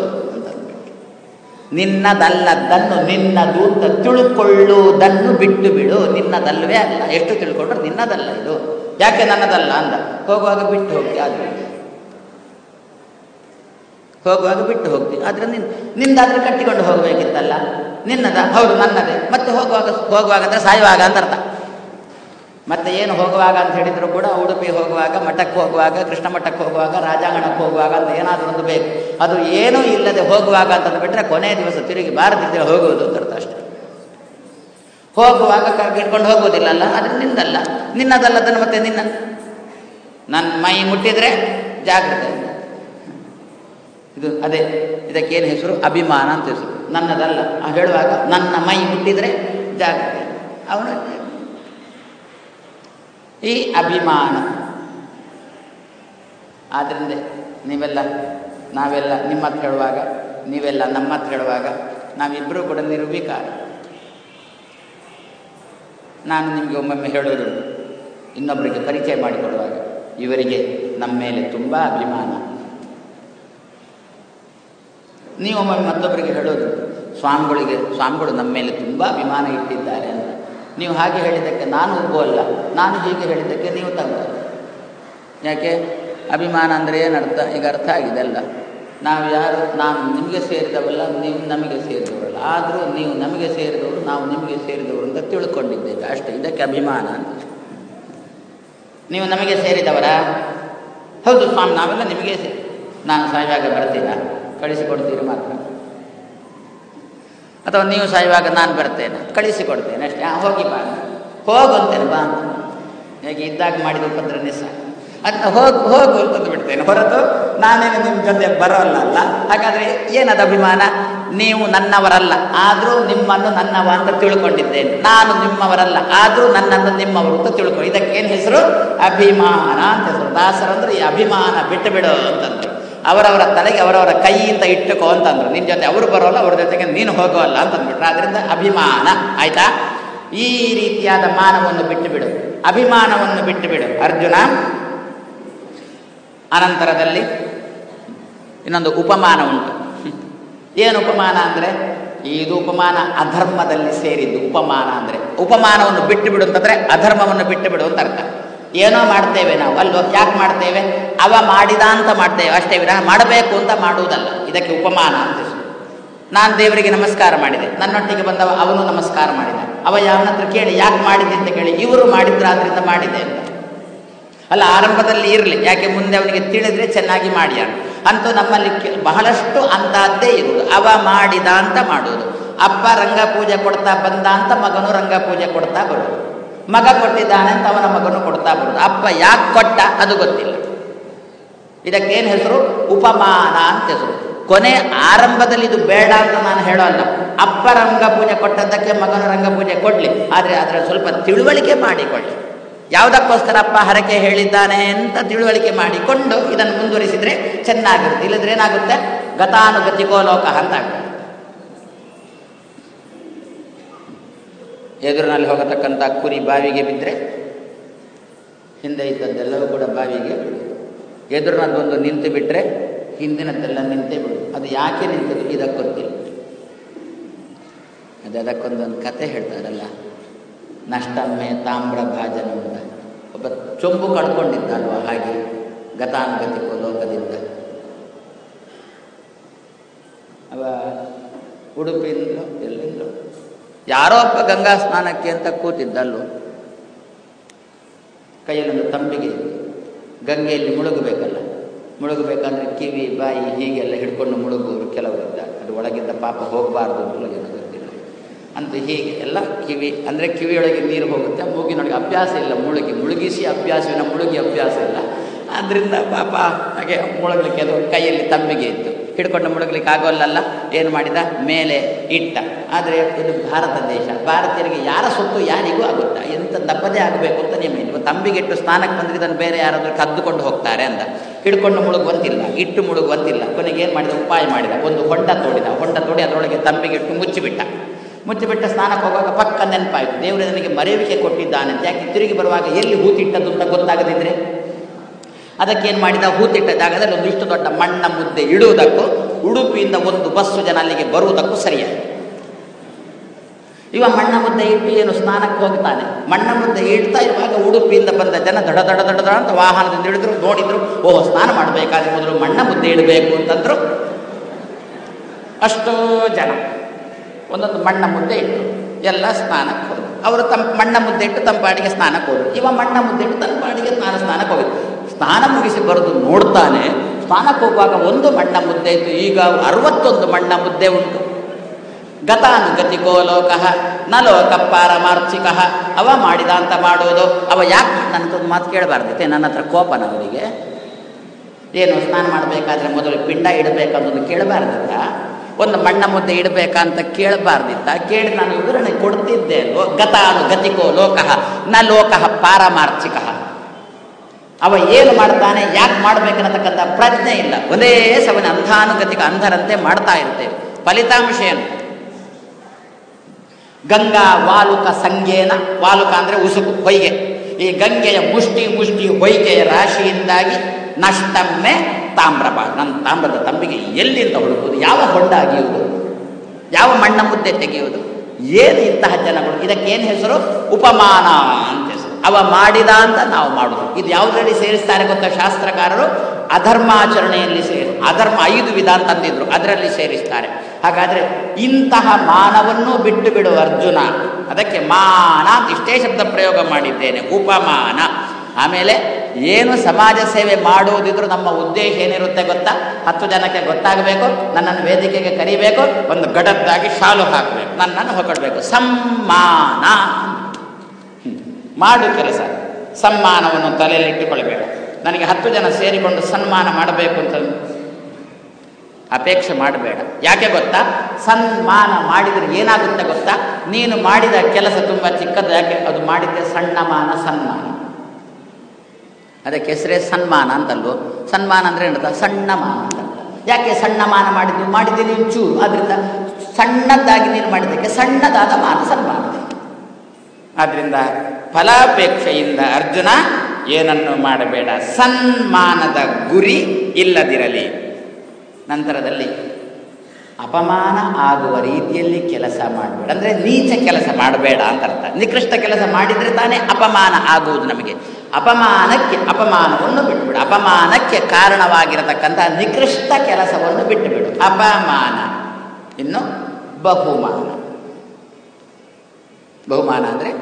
Speaker 1: ನಿನ್ನದಲ್ಲದ್ದನ್ನು ನಿನ್ನದು ಅಂತ ತಿಳ್ಕೊಳ್ಳುವುದನ್ನು ಬಿಟ್ಟು ಬಿಡು. ನಿನ್ನದಲ್ಲವೇ ಅಲ್ಲ. ಎಷ್ಟು ತಿಳ್ಕೊಂಡ್ರೆ ನಿನ್ನದಲ್ಲ ಇದು. ಯಾಕೆ ನನ್ನದಲ್ಲ ಅಂದ? ಹೋಗುವಾಗ ಬಿಟ್ಟು ಹೋಗ್ತಿ ಆದ್ರೆ. ಹೋಗುವಾಗ ಬಿಟ್ಟು ಹೋಗ್ತಿ. ಆದ್ರೆ ನಿನ್, ನಿಂದಾದ್ರೆ ಕಟ್ಟಿಕೊಂಡು ಹೋಗಬೇಕಿತ್ತಲ್ಲ. ನಿನ್ನದ, ಹೌದು ನನ್ನದೇ. ಮತ್ತೆ ಹೋಗುವಾಗ ಹೋಗುವಾಗ ಅಂದ್ರೆ ಸಾಯುವಾಗ ಅಂತ ಅರ್ಥ. ಮತ್ತೆ ಏನು ಹೋಗುವಾಗ ಅಂತ ಹೇಳಿದ್ರು ಕೂಡ ಉಡುಪಿ ಹೋಗುವಾಗ, ಮಠಕ್ಕೆ ಹೋಗುವಾಗ, ಕೃಷ್ಣ ಮಠಕ್ಕೆ ಹೋಗುವಾಗ, ರಾಜಾಂಗಣಕ್ಕೆ ಹೋಗುವಾಗ ಅಂತ ಏನಾದರೂ ಒಂದು ಬೇಕು. ಅದು ಏನೂ ಇಲ್ಲದೆ ಹೋಗುವಾಗ ಅಂತ ಬಿಟ್ಟರೆ ಕೊನೆಯ ದಿವಸ ತಿರುಗಿ ಭಾರತದಿಂದ ಹೋಗುವುದು ಅಂತ ಅಷ್ಟೇ. ಹೋಗುವಾಗ ಇಟ್ಕೊಂಡು ಹೋಗುವುದಿಲ್ಲಲ್ಲ ಅದು ನಿನ್ನದಲ್ಲ ನಿನ್ನದಲ್ಲದನ್ನು ಮತ್ತೆ ನಿನ್ನ. ನನ್ನ ಮೈ ಮುಟ್ಟಿದ್ರೆ ಜಾಗ್ರತೆ. ಇದು ಅದೇ, ಇದಕ್ಕೇನು ಹೆಸರು? ಅಭಿಮಾನ ಅಂತ ಹೆಸರು. ನನ್ನದಲ್ಲ. ಹೇಳುವಾಗ ನನ್ನ ಮೈ ಮುಟ್ಟಿದ್ರೆ ಜಾಗ್ರತೆ. ಅವನು ಈ ಅಭಿಮಾನ. ಆದ್ದರಿಂದ ನೀವೆಲ್ಲ, ನಾವೆಲ್ಲ ನಿಮ್ಮ ಹತ್ರ ಹೇಳುವಾಗ, ನೀವೆಲ್ಲ ನಮ್ಮ ಹತ್ರ ಹೇಳುವಾಗ ನಾವಿಬ್ಬರೂ ಕೂಡ ನಿರ್ವಿಕಾರ. ನಾನು ನಿಮಗೆ ಒಮ್ಮೊಮ್ಮೆ ಹೇಳೋದು ಇನ್ನೊಬ್ಬರಿಗೆ ಪರಿಚಯ ಮಾಡಿಕೊಡುವಾಗ, ಇವರಿಗೆ ನಮ್ಮ ಮೇಲೆ ತುಂಬ ಅಭಿಮಾನ. ನೀವು ಒಮ್ಮೊಮ್ಮೆ ಮತ್ತೊಬ್ಬರಿಗೆ ಹೇಳೋದು, ಸ್ವಾಮಿಗಳಿಗೆ, ಸ್ವಾಮಿಗಳು ನಮ್ಮ ಮೇಲೆ ತುಂಬ ಅಭಿಮಾನ ಇಟ್ಟಿದ್ದಾರೆ ನೀವು ಹಾಗೆ ಹೇಳಿದ್ದಕ್ಕೆ ನಾನು ಒಪ್ಪುವಲ್ಲ ನಾನು ಹೀಗೆ ಹೇಳಿದ್ದಕ್ಕೆ ನೀವು ತಗೋ ಯಾಕೆ? ಅಭಿಮಾನ ಅಂದರೆ ಏನರ್ಥ ಈಗ ಅರ್ಥ ಆಗಿದೆ ಅಲ್ಲ. ನಾವು ಯಾರು? ನಾನು ನಿಮಗೆ ಸೇರಿದವಲ್ಲ, ನೀವು ನಮಗೆ ಸೇರಿದವರಲ್ಲ. ಆದರೂ ನೀವು ನಮಗೆ ಸೇರಿದವರು, ನಾವು ನಿಮಗೆ ಸೇರಿದವರು ಅಂತ ತಿಳ್ಕೊಂಡಿದ್ದೇವೆ. ಅಷ್ಟೇ, ಇದಕ್ಕೆ ಅಭಿಮಾನ ಅಂತ. ನೀವು ನಮಗೆ ಸೇರಿದವರ? ಹೌದು ಸ್ವಾಮಿ, ನಾವೆಲ್ಲ ನಿಮಗೆ ನಾನು ಸಹಜಾಗ ಬರ್ತೀರಾ ಕಳಿಸಿಕೊಡ್ತೀರಿ ಮಾತ್ರ? ಅಥವಾ ನೀವು ಸಾಯುವಾಗ ನಾನು ಬರ್ತೇನೆ, ಕಳಿಸಿಕೊಡ್ತೇನೆ, ಅಷ್ಟೇ. ಹೋಗಿ ಬಾ. ಹೋಗು ಅಂತೇನೆ ಬಾ. ಅಂತ ಹೇಗೆ ಇದ್ದಾಗ ಮಾಡಿದ ಉಪದ್ರ ನಿಸ ಅಂತ ಹೋಗಿ, ಹೋಗು ಅಂತಂದು ಬಿಡ್ತೇನೆ ಹೊರತು ನಾನೇನು ನಿಮ್ಮ ಜೊತೆ ಬರೋಲ್ಲ ಅಲ್ಲ ಹಾಗಾದರೆ ಏನದು ಅಭಿಮಾನ? ನೀವು ನನ್ನವರಲ್ಲ. ಆದರೂ ನಿಮ್ಮನ್ನು ನನ್ನವ ಅಂತ ತಿಳ್ಕೊಂಡಿದ್ದೇನೆ. ನಾನು ನಿಮ್ಮವರಲ್ಲ. ಆದರೂ ನನ್ನನ್ನು ನಿಮ್ಮವರು ಅಂತ ತಿಳ್ಕೊಂಡು ಇದಕ್ಕೇನು ಹೆಸರು? ಅಭಿಮಾನ ಅಂತ ಹೆಸರು. ದಾಸರಂದ್ರೆ ಈ ಅಭಿಮಾನ ಬಿಟ್ಟು ಬಿಡು ಅಂತಂದ್ರು. ಅವರವರ ತಲೆಗೆ ಅವರವರ ಕೈಯಿಂದ ಇಟ್ಟುಕೋ ಅಂತಂದರು. ನಿನ್ನ ಜೊತೆ ಅವರು ಬರೋಲ್ಲ, ಅವ್ರ ಜೊತೆಗೆ ನೀನು ಹೋಗೋಲ್ಲ ಅಂತಂದ್ಬಿಟ್ರೆ. ಅದರಿಂದ ಅಭಿಮಾನ, ಆಯ್ತಾ? ಈ ರೀತಿಯಾದ ಮಾನವನ್ನು ಬಿಟ್ಟು ಬಿಡು ಅಭಿಮಾನವನ್ನು ಬಿಟ್ಟು ಬಿಡು ಅರ್ಜುನ, ಅನಂತರದಲ್ಲಿ ಇನ್ನೊಂದು ಉಪಮಾನ ಉಂಟು. ಏನು ಉಪಮಾನ ಅಂದರೆ? ಇದು ಉಪಮಾನ ಅಧರ್ಮದಲ್ಲಿ ಸೇರಿದ್ದು ಉಪಮಾನ ಅಂದರೆ. ಉಪಮಾನವನ್ನು ಬಿಟ್ಟು ಬಿಡು ಅಂತಂದರೆ ಅಧರ್ಮವನ್ನು ಬಿಟ್ಟು ಬಿಡು ಅಂತ ಅರ್ಥ. ಏನೋ ಮಾಡ್ತೇವೆ ನಾವು, ಅಲ್ವ? ಯಾಕೆ ಮಾಡ್ತೇವೆ? ಅವ ಮಾಡಿದ ಅಂತ ಮಾಡ್ತೇವೆ, ಅಷ್ಟೇ ವಿರಹ. ಮಾಡಬೇಕು ಅಂತ ಮಾಡುವುದಲ್ಲ. ಇದಕ್ಕೆ ಉಪಮಾನ ಅಂತ. ನಾನು ದೇವರಿಗೆ ನಮಸ್ಕಾರ ಮಾಡಿದೆ. ನನ್ನೊಟ್ಟಿಗೆ ಬಂದವ ಅವನು ನಮಸ್ಕಾರ ಮಾಡಿದ. ಅವ ಯಾವನ ಹತ್ರ ಕೇಳಿ, ಯಾಕೆ ಮಾಡಿದೆ ಅಂತ ಕೇಳಿ, ಇವರು ಮಾಡಿದ್ರ ಆದ್ರಿಂದ ಮಾಡಿದೆ ಅಂತ. ಅಲ್ಲ, ಆರಂಭದಲ್ಲಿ ಇರಲಿ. ಯಾಕೆ ಮುಂದೆ ಅವನಿಗೆ ತಿಳಿದ್ರೆ ಚೆನ್ನಾಗಿ ಮಾಡಿ ಅಂತ. ನಮ್ಮಲ್ಲಿ ಬಹಳಷ್ಟು ಅಂತಹದ್ದೇ ಇರುವುದು. ಅವ ಮಾಡಿದ ಅಂತ ಮಾಡುವುದು. ಅಪ್ಪ ರಂಗ ಪೂಜೆ ಕೊಡ್ತಾ ಬಂದ ಅಂತ ಮಗನು ರಂಗ ಪೂಜೆ ಕೊಡ್ತಾ ಬರುವುದು ಮಗ ಕೊಟ್ಟಿದ್ದಾನೆ ಅಂತ ಅವನ ಮಗನು ಕೊಡ್ತಾ ಬರೋದು. ಅಪ್ಪ ಯಾಕೆ ಕೊಟ್ಟ ಅದು ಗೊತ್ತಿಲ್ಲ. ಇದಕ್ಕೇನು ಹೆಸರು? ಉಪಮಾನ ಅಂತ ಹೆಸರು. ಕೊನೆ ಆರಂಭದಲ್ಲಿ ಇದು ಬೇಡ ಅಂತ ನಾನು ಹೇಳೋಲ್ಲ. ಅಪ್ಪ ರಂಗ ಪೂಜೆ ಕೊಟ್ಟದ್ದಕ್ಕೆ ಮಗನ ರಂಗ ಪೂಜೆ ಕೊಡಲಿ. ಆದರೆ ಅದರ ಸ್ವಲ್ಪ ತಿಳುವಳಿಕೆ ಮಾಡಿಕೊಳ್ಳಿ. ಯಾವುದಕ್ಕೋಸ್ಕರ ಅಪ್ಪ ಹರಕೆ ಹೇಳಿದ್ದಾನೆ ಅಂತ ತಿಳುವಳಿಕೆ ಮಾಡಿಕೊಂಡು ಇದನ್ನು ಮುಂದುವರಿಸಿದರೆ ಚೆನ್ನಾಗಿರುತ್ತೆ. ಇಲ್ಲದ್ರೆ ಏನಾಗುತ್ತೆ? ಗತಾನುಗತಿಕೋ ಲೋಕ ಅಂತ ಎದುರಿನಲ್ಲಿ ಹೋಗತಕ್ಕಂಥ ಕುರಿ ಬಾವಿಗೆ ಬಿದ್ದರೆ ಹಿಂದೆ ಇದ್ದದ್ದೆಲ್ಲವೂ ಕೂಡ ಬಾವಿಗೆ ಎದುರಿನದ್ದೊಂದು ನಿಂತು ಬಿಟ್ಟರೆ ಹಿಂದಿನದ್ದೆಲ್ಲ ನಿಂತೇ ಬಿಡು. ಅದು ಯಾಕೆ ನಿಂತದ್ದು? ಇದಕ್ಕೆ ಗೊತ್ತಿಲ್ಲ ಅದು ಅದಕ್ಕೊಂದೊಂದು ಕತೆ ಹೇಳ್ತಾರಲ್ಲ ನಷ್ಟಮ್ಮೆ ತಾಮ್ರ ಭಾಜನ ಅಂತ. ಒಬ್ಬ ಚೊಂಬು ಕಳ್ಕೊಂಡಿದ್ದ ಅಲ್ವಾ ಹಾಗೆ, ಗತಾನುಗತಿಕೋ ಲೋಕದಿಂದ. ಅವ ಉಡುಪಿಯಿಂದ ಎಲ್ಲಿಂದಲೋ ಯಾರೋ ಒಬ್ಬ ಗಂಗಾ ಸ್ನಾನಕ್ಕೆ ಅಂತ ಕೂತಿದ್ದಲ್ಲೋ. ಕೈಯಲ್ಲೊಂದು ತಂಬಿಗೆ ಗಂಗೆಯಲ್ಲಿ ಮುಳುಗಬೇಕಲ್ಲ. ಮುಳುಗಬೇಕಂದ್ರೆ ಕಿವಿ, ಬಾಯಿ ಹೀಗೆಲ್ಲ ಹಿಡ್ಕೊಂಡು ಮುಳುಗುವರು ಕೆಲವರು ಇದ್ದಾರೆ ಅದು ಒಳಗಿಂದ ಪಾಪ ಹೋಗಬಾರ್ದು ಅಂತ ಗೊತ್ತಿಲ್ಲ. ಅಂತ ಹೀಗೆ ಎಲ್ಲ ಕಿವಿ, ಅಂದರೆ ಕಿವಿಯೊಳಗೆ ನೀರು ಹೋಗುತ್ತೆ ಮೂಗಿನೊಳಗೆ ಅಭ್ಯಾಸ ಇಲ್ಲ, ಮುಳುಗಿ. ಮುಳುಗಿಸಿ ಅಭ್ಯಾಸವಿನ ಮುಳುಗಿ ಅಭ್ಯಾಸ ಇಲ್ಲ. ಆದ್ದರಿಂದ ಪಾಪ ಹಾಗೆ ಮುಳುಗಲಿಕ್ಕೆ ಅದು ಕೈಯಲ್ಲಿ ತಂಬಿಗೆ ಇತ್ತು. ಹಿಡ್ಕೊಂಡು ಮುಳುಗ್ಲಿಕ್ಕೆ ಆಗೋಲ್ಲಲ್ಲ ಏನು ಮಾಡಿದ? ಮೇಲೆ ಇಟ್ಟ. ಆದರೆ ಇದು ಭಾರತ ದೇಶ. ಭಾರತೀಯರಿಗೆ ಯಾರ ಸೊತ್ತು ಯಾರಿಗೂ ಆಗುತ್ತಾ? ಎಂತ ದಪ್ಪದೇ ಆಗಬೇಕು ಅಂತ ನಿಯಮ ಇಲ್ಲ ತಂಬಿಗೆಟ್ಟು ಸ್ನಾನಕ್ಕೆ ಬಂದರೆ ಇದನ್ನು ಬೇರೆ ಯಾರಾದರೂ ಕದ್ದುಕೊಂಡು ಹೋಗ್ತಾರೆ ಅಂತ. ಹಿಡ್ಕೊಂಡು ಮುಳುಗುವಂತಿಲ್ಲ. ಇಟ್ಟು ಮುಳುಗುವಂತಿಲ್ಲ. ಕೊನೆಗೆ ಏನು ಮಾಡಿದ? ಉಪಾಯ ಮಾಡಿದ. ಒಂದು ಹೊಂಡ ತೋಡಿದ. ಹೊಂಡ ತೋಡಿ ಅದರೊಳಗೆ ತಂಬಿಗೆಟ್ಟು ಮುಚ್ಚಿಬಿಟ್ಟ. ಮುಚ್ಚಿಬಿಟ್ಟ ಸ್ನಾನಕ್ಕೆ ಹೋಗುವಾಗ ಪಕ್ಕ ನೆನಪಾಯಿತು. ದೇವರು ನನಗೆ ಮರೆಯುವಿಕೆ ಕೊಟ್ಟಿದ್ದಾನೆ ಯಾಕೆ? ತಿರುಗಿ ಬರುವಾಗ ಎಲ್ಲಿ ಹೂತಿಟ್ಟದ್ದು ಅಂತ ಗೊತ್ತಾಗದಿದ್ರೆ? ಅದಕ್ಕೇನು ಮಾಡಿದ? ಹೂತಿಟ್ಟ ಜಾಗದಲ್ಲಿ ಒಂದಿಷ್ಟು ದೊಡ್ಡ ಮಣ್ಣ ಮುದ್ದೆ ಇಡುವುದಕ್ಕೂ, ಉಡುಪಿಯಿಂದ ಒಂದು ಬಸ್ಸು ಜನ ಅಲ್ಲಿಗೆ ಬರುವುದಕ್ಕೂ ಸರಿಯಾಗಿ ಇವ ಮಣ್ಣ ಮುದ್ದೆ ಇಟ್ಟು ಏನು ಸ್ನಾನಕ್ಕೆ ಹೋಗ್ತಾನೆ? ಮಣ್ಣ ಮುದ್ದೆ ಇಡ್ತಾ ಇರುವಾಗ ಉಡುಪಿಯಿಂದ ಬಂದ ಜನ ದಡ ದಡ ದಡ ದಡ ಅಂತ ವಾಹನದಿಂದ ಇಳಿದ್ರು, ನೋಡಿದ್ರು, ಓಹೋ, ಸ್ನಾನ ಮಾಡಬೇಕಾದ್ರೆ ಮೊದಲು ಮಣ್ಣ ಮುದ್ದೆ ಇಡಬೇಕು ಅಂತಂದ್ರು. ಅಷ್ಟೋ ಜನ ಒಂದೊಂದು ಮಣ್ಣ ಮುದ್ದೆ ಇಟ್ಟು ಎಲ್ಲ ಸ್ನಾನಕ್ಕೆ ಹೋದ್ರು. ಅವರು ತಮ್ಮ ಮಣ್ಣ ಮುದ್ದೆ ಇಟ್ಟು ತಮ್ಮ ಪಾಡಿಗೆ ಸ್ನಾನಕ್ಕೆ ಹೋದರು. ಇವ ಮಣ್ಣ ಮುದ್ದೆ ಇಟ್ಟು ತನ್ನ ಪಾಡಿಗೆ ಸ್ನಾನ, ಸ್ನಾನಕ್ಕೆ ಹೋಗಿದ್ರು ಸ್ನಾನ ಮುಗಿಸಿ ಬರೆದು ನೋಡ್ತಾನೆ, ಸ್ನಾನಕ್ಕೆ ಹೋಗುವಾಗ ಒಂದು ಮಣ್ಣ ಮುದ್ದೆ ಇತ್ತು. ಈಗ ಅರವತ್ತೊಂದು ಮಣ್ಣ ಮುದ್ದೆ ಉಂಟು. ಗತಾನುಗತಿಕೋ ಲೋಕ ನ ಲೋಕ ಪಾರಮಾರ್ಥಿಕ ಅವ ಮಾಡಿದ ಅಂತ ಮಾಡೋದು. ಅವ ಯಾಕೆ ನನ್ನ ಮಾತು ಕೇಳಬಾರ್ದೈತೆ ನನ್ನ ಹತ್ರ ಕೋಪನ ಅವರಿಗೆ. ಏನು, ಸ್ನಾನ ಮಾಡಬೇಕಾದ್ರೆ ಮೊದಲು ಪಿಂಡ ಇಡಬೇಕನ್ನೋದು ಕೇಳಬಾರ್ದಿತ್ತ ಒಂದು ಮಣ್ಣ ಮುದ್ದೆ ಇಡಬೇಕಂತ ಕೇಳಬಾರ್ದಿತ್ತ. ಕೇಳಿ ನಾನು ವಿವರಣೆ ಕೊಡ್ತಿದ್ದೆ ಗತಾನು ಗತಿಕೋ ಲೋಕಃ, ನ ಲೋಕಃ ಪಾರಮಾರ್ಥಿಕ. ಅವ ಏನು ಮಾಡ್ತಾನೆ, ಯಾಕೆ ಮಾಡ್ಬೇಕನ್ನತಕ್ಕಂಥ ಪ್ರಜ್ಞೆ ಇಲ್ಲ. ಒಂದೇ ಸವನ ಅಂಧಾನುಗತಿಕ ಅಂಧರಂತೆ ಮಾಡ್ತಾ ಇರ್ತೇವೆ ಫಲಿತಾಂಶ ಏನು? ಗಂಗಾ ವಾಲುಕ ಸಂಗೇನ. ವಾಲುಕ ಅಂದರೆ ಉಸುಕು, ಹೊಯ್ಗೆ. ಈ ಗಂಗೆಯ ಮುಷ್ಟಿ ಮುಷ್ಟಿ ಹೊಯ್ಗೆಯ ರಾಶಿಯಿಂದಾಗಿ ನಷ್ಟಮ್ಮೆ ತಾಮ್ರಬಾ ನನ್ನ ತಾಮ್ರದ ತಂಬಿಗೆ ಎಲ್ಲಿಂದ ಹುಡುಕುವುದು ಯಾವ ಹೊಂಡ ಅಗಿಯುವುದು ಯಾವ ಮಣ್ಣ ಮುದ್ದೆ ತೆಗೆಯುವುದು? ಏನು ಇಂತಹ ಜನಗಳು? ಇದಕ್ಕೇನು ಹೆಸರು? ಉಪಮಾನ ಅಂತ ಹೆಸರು. ಅವ ಮಾಡಿದ ಅಂತ ನಾವು ಮಾಡುದು. ಇದು ಯಾವುದರಲ್ಲಿ ಸೇರಿಸ್ತಾರೆ ಗೊತ್ತಾ ಶಾಸ್ತ್ರಕಾರರು? ಅಧರ್ಮಾಚರಣೆಯಲ್ಲಿ ಸೇರಿ, ಅಧರ್ಮ ಐದು ವಿಧ ತಂದಿದ್ರು, ಅದರಲ್ಲಿ ಸೇರಿಸ್ತಾರೆ. ಹಾಗಾದರೆ ಇಂತಹ ಮಾನವನ್ನು ಬಿಟ್ಟು ಬಿಡು ಅರ್ಜುನ. ಅದಕ್ಕೆ ಮಾನ ಇಷ್ಟೇ ಶಬ್ದ ಪ್ರಯೋಗ ಮಾಡಿದ್ದೇನೆ. ಉಪಮಾನ. ಆಮೇಲೆ ಏನು ಸಮಾಜ ಸೇವೆ ಮಾಡುವುದಿದ್ರೂ ನಮ್ಮ ಉದ್ದೇಶ ಏನಿರುತ್ತೆ ಗೊತ್ತಾ? ಹತ್ತು ಜನಕ್ಕೆ ಗೊತ್ತಾಗಬೇಕು, ನನ್ನನ್ನು ವೇದಿಕೆಗೆ ಕರಿಬೇಕು, ಒಂದು ಗಡದ್ದಾಗಿ ಶಾಲು ಹಾಕಬೇಕು, ನನ್ನನ್ನು ಹೊಕಡಬೇಕು ಸಮ್ಮಾನ. ಮಾಡು ಕೆಲಸ. ಸಮ್ಮಾನವನ್ನು ತಲೆಯಲ್ಲಿ ಇಟ್ಟುಕೊಳ್ಬೇಕು ನನಗೆ ಹತ್ತು ಜನ ಸೇರಿಕೊಂಡು ಸನ್ಮಾನ ಮಾಡಬೇಕು ಅಂತ ಅಪೇಕ್ಷೆ ಮಾಡಬೇಡ. ಯಾಕೆ ಗೊತ್ತಾ? ಸನ್ಮಾನ ಮಾಡಿದರೆ ಏನಾಗುತ್ತೆ ಗೊತ್ತಾ? ನೀನು ಮಾಡಿದ ಕೆಲಸ ತುಂಬ ಚಿಕ್ಕದು, ಯಾಕೆ? ಅದು ಮಾಡಿದ್ದೆ ಸಣ್ಣ ಮಾನ ಸನ್ಮಾನ. ಅದಕ್ಕೆ ಹೆಸರೇ ಸನ್ಮಾನ ಅಂತಲ್ವೋ? ಸನ್ಮಾನ ಅಂದರೆ ಏನಂತ ಸಣ್ಣ ಮಾನ ಅಂತ. ಯಾಕೆ ಸಣ್ಣ ಮಾನ ಮಾಡಿದ್ದು? ಮಾಡಿದ್ದೀನಿ ಚೂರು ಅದರಿಂದ ಸಣ್ಣದಾಗಿ ನೀನು ಮಾಡಿದ್ದಕ್ಕೆ ಸಣ್ಣದಾದ ಮಾನ ಸನ್ಮಾನ. ಆದ್ದರಿಂದ ಫಲಾಪೇಕ್ಷೆಯಿಂದ ಅರ್ಜುನ ಏನನ್ನು ಮಾಡಬೇಡ. ಸನ್ಮಾನದ ಗುರಿ ಇಲ್ಲದಿರಲಿ. ನಂತರದಲ್ಲಿ ಅಪಮಾನ ಆಗುವ ರೀತಿಯಲ್ಲಿ ಕೆಲಸ ಮಾಡಬೇಡ. ಅಂದರೆ ನೀಚ ಕೆಲಸ ಮಾಡಬೇಡ ಅಂತ ಅರ್ಥ. ನಿಕೃಷ್ಟ ಕೆಲಸ ಮಾಡಿದರೆ ತಾನೇ ಅಪಮಾನ ಆಗುವುದು ನಮಗೆ. ಅಪಮಾನಕ್ಕೆ ಅಪಮಾನವನ್ನು ಬಿಟ್ಟುಬಿಡು ಅಪಮಾನಕ್ಕೆ ಕಾರಣವಾಗಿರತಕ್ಕಂಥ ನಿಕೃಷ್ಟ ಕೆಲಸವನ್ನು ಬಿಟ್ಟುಬಿಡು. ಅಪಮಾನ. ಇನ್ನು ಬಹುಮಾನ. ಬಹುಮಾನ ಅಂದರೆ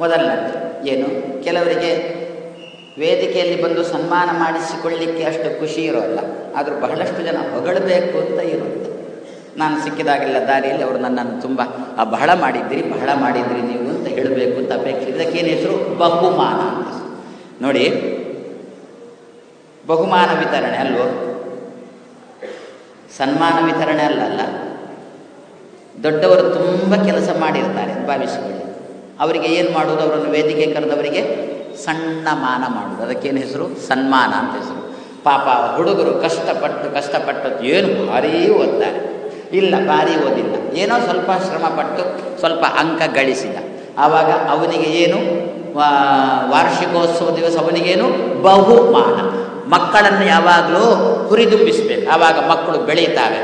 Speaker 1: ಮೊದಲನೇದು ಏನು? ಕೆಲವರಿಗೆ ವೇದಿಕೆಯಲ್ಲಿ ಬಂದು ಸನ್ಮಾನ ಮಾಡಿಸಿಕೊಳ್ಳಲಿಕ್ಕೆ ಅಷ್ಟು ಖುಷಿ ಇರೋಲ್ಲ. ಆದರೂ ಬಹಳಷ್ಟು ಜನ ಹೊಗಳಬೇಕು ಅಂತ ಇರುತ್ತೆ. ನಾನು ಸಿಕ್ಕಿದಾಗೆಲ್ಲ ದಾರಿಯಲ್ಲಿ ಅವರು ನನ್ನನ್ನು ತುಂಬ ಬಹಳ ಮಾಡಿದ್ದೀರಿ ಬಹಳ ಮಾಡಿದ್ದೀರಿ ನೀವು ಅಪೇಕ್ಷೆ ಇದಕ್ಕೇನು ಹೆಸರು? ಬಹುಮಾನ ಅಂತ. ನೋಡಿ, ಬಹುಮಾನ ವಿತರಣೆ ಅಲ್ವೋ? ಸನ್ಮಾನ ವಿತರಣೆ ಅಲ್ಲಲ್ಲ ದೊಡ್ಡವರು ತುಂಬ ಕೆಲಸ ಮಾಡಿರ್ತಾರೆ ಭಾವಿಸಿಕೊಳ್ಳಿ. ಅವರಿಗೆ ಏನು ಮಾಡೋದು ಅವರನ್ನು ವೇದಿಕೆ ಕರೆದವರಿಗೆ ಸಣ್ಣ ಮಾನ ಮಾಡೋದು ಅದಕ್ಕೇನು ಹೆಸರು? ಸನ್ಮಾನ ಅಂತ ಹೆಸರು. ಪಾಪ ಹುಡುಗರು ಕಷ್ಟಪಟ್ಟು ಕಷ್ಟಪಟ್ಟು ಏನು ಭಾರೀ ಓದ್ತಾರೆ. ಇಲ್ಲ, ಭಾರಿ ಓದಿಲ್ಲ. ಏನೋ ಸ್ವಲ್ಪ ಶ್ರಮಪಟ್ಟು ಸ್ವಲ್ಪ ಅಂಕ ಗಳಿಸಿದ. ಆವಾಗ ಅವನಿಗೆ ಏನು ವಾರ್ಷಿಕೋತ್ಸವ ದಿವಸ ಅವನಿಗೇನು? ಬಹುಮಾನ. ಮಕ್ಕಳನ್ನು ಯಾವಾಗಲೂ ಹುರಿದುಂಬಿಸಬೇಕು. ಆವಾಗ ಮಕ್ಕಳು ಬೆಳೀತಾವೆ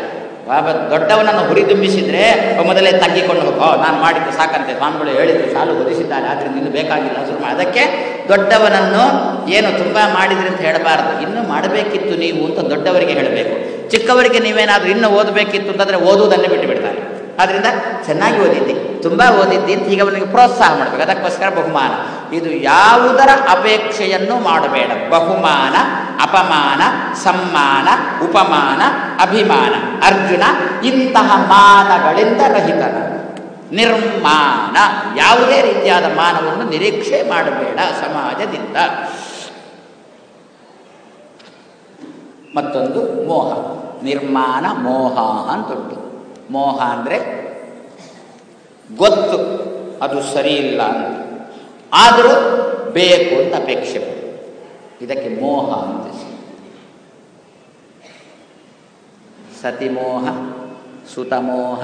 Speaker 1: ದೊಡ್ಡವನನ್ನು ಹುರಿದುಂಬಿಸಿದ್ರೆ ಮೊದಲೇ ತಗ್ಗಿಕೊಂಡು ಹೋಗೋ. ನಾನು ಮಾಡಿದ್ದು ಸಾಕಂತೆ. ಸ್ವಾಮಿಗಳು ಹೇಳಿದ್ರು, ಸಾಲು ಹೊದಿಸಿದ್ದಾರೆ ಆದರೆ ನಿನ್ನ ಬೇಕಾಗಿಲ್ಲ ಶುರು ಅದಕ್ಕೆ ದೊಡ್ಡವನನ್ನು ಏನು ತುಂಬ ಮಾಡಿದ್ರಿ ಅಂತ ಹೇಳಬಾರ್ದು. ಇನ್ನು ಮಾಡಬೇಕಿತ್ತು ನೀವು ಅಂತ ದೊಡ್ಡವರಿಗೆ ಹೇಳಬೇಕು. ಚಿಕ್ಕವರಿಗೆ ನೀವೇನಾದರೂ ಇನ್ನೂ ಓದಬೇಕಿತ್ತು ಅಂತಂದರೆ ಓದುವುದನ್ನೇ ಬಿಟ್ಟು ಆದ್ದರಿಂದ ಚೆನ್ನಾಗಿ ಓದಿದ್ದೆ, ತುಂಬ ಓದಿದ್ದೆ ಅಂತ ಈಗ ಅವನಿಗೆ ಪ್ರೋತ್ಸಾಹ ಮಾಡಬೇಕು. ಅದಕ್ಕೋಸ್ಕರ ಬಹುಮಾನ. ಇದು ಯಾವುದರ ಅಪೇಕ್ಷೆಯನ್ನು ಮಾಡಬೇಡ. ಬಹುಮಾನ, ಅಪಮಾನ, ಸಮ್ಮಾನ, ಉಪಮಾನ, ಅಭಿಮಾನ. ಅರ್ಜುನ ಇಂತಹ ಮಾನಗಳಿಂದ ರಹಿತನ. ನಿರ್ಮಾಣ. ಯಾವುದೇ ರೀತಿಯಾದ ಮಾನವನ್ನು ನಿರೀಕ್ಷೆ ಮಾಡಬೇಡ ಸಮಾಜದಿಂದ. ಮತ್ತೊಂದು ಮೋಹ. ನಿರ್ಮಾಣ ಮೋಹ ಅಂತುಂಟು ಮೋಹ ಅಂದರೆ ಗೊತ್ತು, ಅದು ಸರಿ ಇಲ್ಲ ಅಂತ. ಆದರೂ ಬೇಕು ಅಂತ ಅಪೇಕ್ಷೆ ಇದಕ್ಕೆ ಮೋಹ ಅಂತ ಸತಿಮೋಹ ಸುತಮೋಹ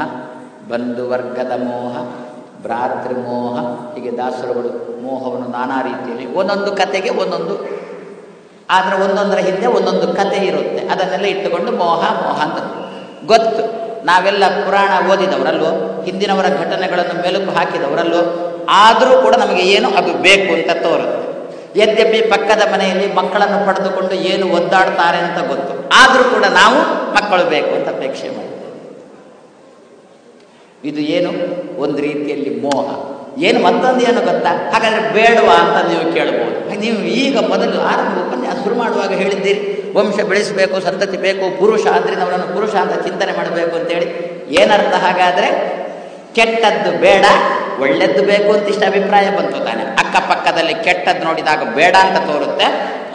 Speaker 1: ಬಂಧುವರ್ಗದ ಮೋಹ ಭ್ರಾತೃಮೋಹ ಹೀಗೆ ದಾಸರುಗಳು ಮೋಹವನ್ನು ನಾನಾ ರೀತಿಯಲ್ಲಿ ಒಂದೊಂದು ಕತೆಗೆ ಒಂದೊಂದು, ಆದರೆ ಒಂದೊಂದರ ಹಿಂದೆ ಒಂದೊಂದು ಕತೆ ಇರುತ್ತೆ. ಅದನ್ನೆಲ್ಲ ಇಟ್ಟುಕೊಂಡು ಮೋಹ ಮೋಹ ಅಂತ. ಗೊತ್ತು. ನಾವೆಲ್ಲ ಪುರಾಣ ಓದಿದವರಲ್ಲೋ, ಹಿಂದಿನವರ ಘಟನೆಗಳನ್ನು ಮೆಲುಕು ಹಾಕಿದವರಲ್ಲೋ, ಆದರೂ ಕೂಡ ನಮಗೆ ಏನು ಅದು ಬೇಕು ಅಂತ ತೋರುತ್ತೆ. ಯದ್ಯಪಿ ಪಕ್ಕದ ಮನೆಯಲ್ಲಿ ಮಕ್ಕಳನ್ನು ಪಡೆದುಕೊಂಡು ಏನು ಒದ್ದಾಡ್ತಾರೆ ಅಂತ ಗೊತ್ತು. ಆದರೂ ಕೂಡ ನಾವು ಮಕ್ಕಳು ಬೇಕು ಅಂತ ಅಪೇಕ್ಷೆ ಮಾಡ್ತೇವೆ. ಇದು ಏನು? ಒಂದು ರೀತಿಯಲ್ಲಿ ಮೋಹ. ಏನು ಮತ್ತೊಂದು ಏನು ಗೊತ್ತಾ? ಹಾಗಾದ್ರೆ ಬೇಡವಾ ಅಂತ ನೀವು ಕೇಳ್ಬೋದು. ನೀವು ಈಗ ಮೊದಲು ಆರಂಭ ಉಪನ್ಯಾಸ ಶುರು ಮಾಡುವಾಗ ಹೇಳಿದ್ದೀರಿ, ವಂಶ ಬೆಳೆಸಬೇಕು, ಸಂತತಿ ಬೇಕು, ಪುರುಷ ಆದ್ದರಿಂದ ಅವನನ್ನು ಪುರುಷ ಅಂತ ಚಿಂತನೆ ಮಾಡಬೇಕು ಅಂತೇಳಿ. ಏನರ್ಥ ಹಾಗಾದರೆ, ಕೆಟ್ಟದ್ದು ಬೇಡ, ಒಳ್ಳೆದ್ದು ಬೇಕು ಅಂತ ಇಷ್ಟ ಅಭಿಪ್ರಾಯ ಬಂತು ತಾನೆ. ಅಕ್ಕಪಕ್ಕದಲ್ಲಿ ಕೆಟ್ಟದ್ದು ನೋಡಿದಾಗ ಬೇಡ ಅಂತ ತೋರುತ್ತೆ.